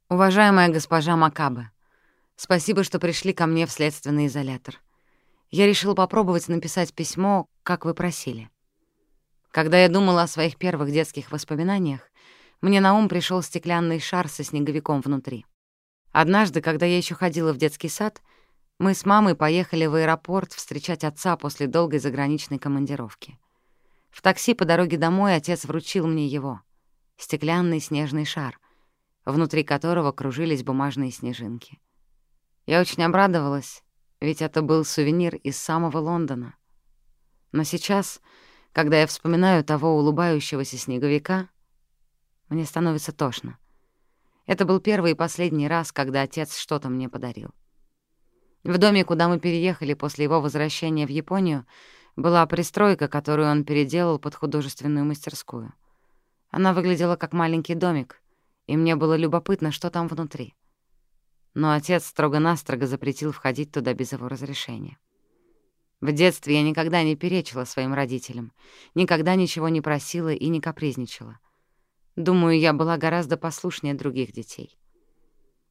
«Уважаемая госпожа Макабе, спасибо, что пришли ко мне в следственный изолятор. Я решила попробовать написать письмо, как вы просили. Когда я думала о своих первых детских воспоминаниях, мне на ум пришел стеклянный шар со снеговиком внутри. Однажды, когда я еще ходила в детский сад, мы с мамой поехали в аэропорт встречать отца после долгой заграничной командировки. В такси по дороге домой отец вручил мне его — стеклянный снежный шар, внутри которого кружились бумажные снежинки. Я очень обрадовалась, ведь это был сувенир из самого Лондона. Но сейчас, когда я вспоминаю того улыбающегося снеговика, мне становится тошно. Это был первый и последний раз, когда отец что-то мне подарил. В доме, куда мы переехали после его возвращения в Японию, была пристройка, которую он переделал под художественную мастерскую. Она выглядела как маленький домик, и мне было любопытно, что там внутри. Но отец строго-настрого запретил входить туда без его разрешения. В детстве я никогда не перечила своим родителям, никогда ничего не просила и не капризничала. Думаю, я была гораздо послушнее других детей.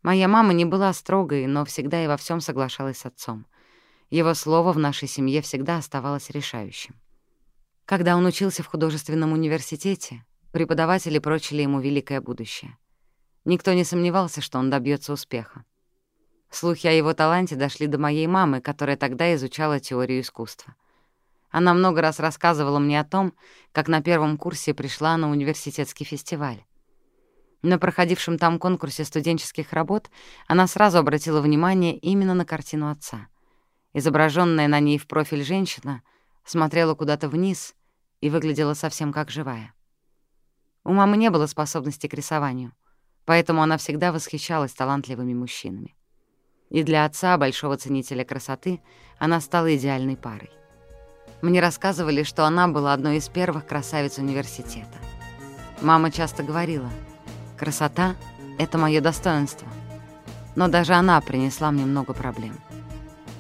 Моя мама не была строгой, но всегда и во всем соглашалась с отцом. Его слово в нашей семье всегда оставалось решающим. Когда он учился в художественном университете, преподаватели прочили ему великое будущее. Никто не сомневался, что он добьется успеха. Слухи о его таланте дошли до моей мамы, которая тогда изучала теорию искусства. Она много раз рассказывала мне о том, как на первом курсе пришла на университетский фестиваль. На проходившем там конкурсе студенческих работ она сразу обратила внимание именно на картину отца. Изображенная на ней в профиль женщина смотрела куда-то вниз и выглядела совсем как живая. У мамы не было способности к рисованию, поэтому она всегда восхищалась талантливыми мужчинами. И для отца, большого ценителя красоты, она стала идеальной парой. Мне рассказывали, что она была одной из первых красавиц университета. Мама часто говорила, «Красота — это мое достоинство». Но даже она принесла мне много проблем.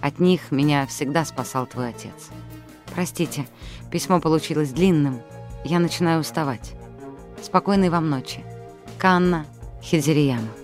От них меня всегда спасал твой отец. Простите, письмо получилось длинным. Я начинаю уставать. Спокойной вам ночи. Канна Хидзирияма.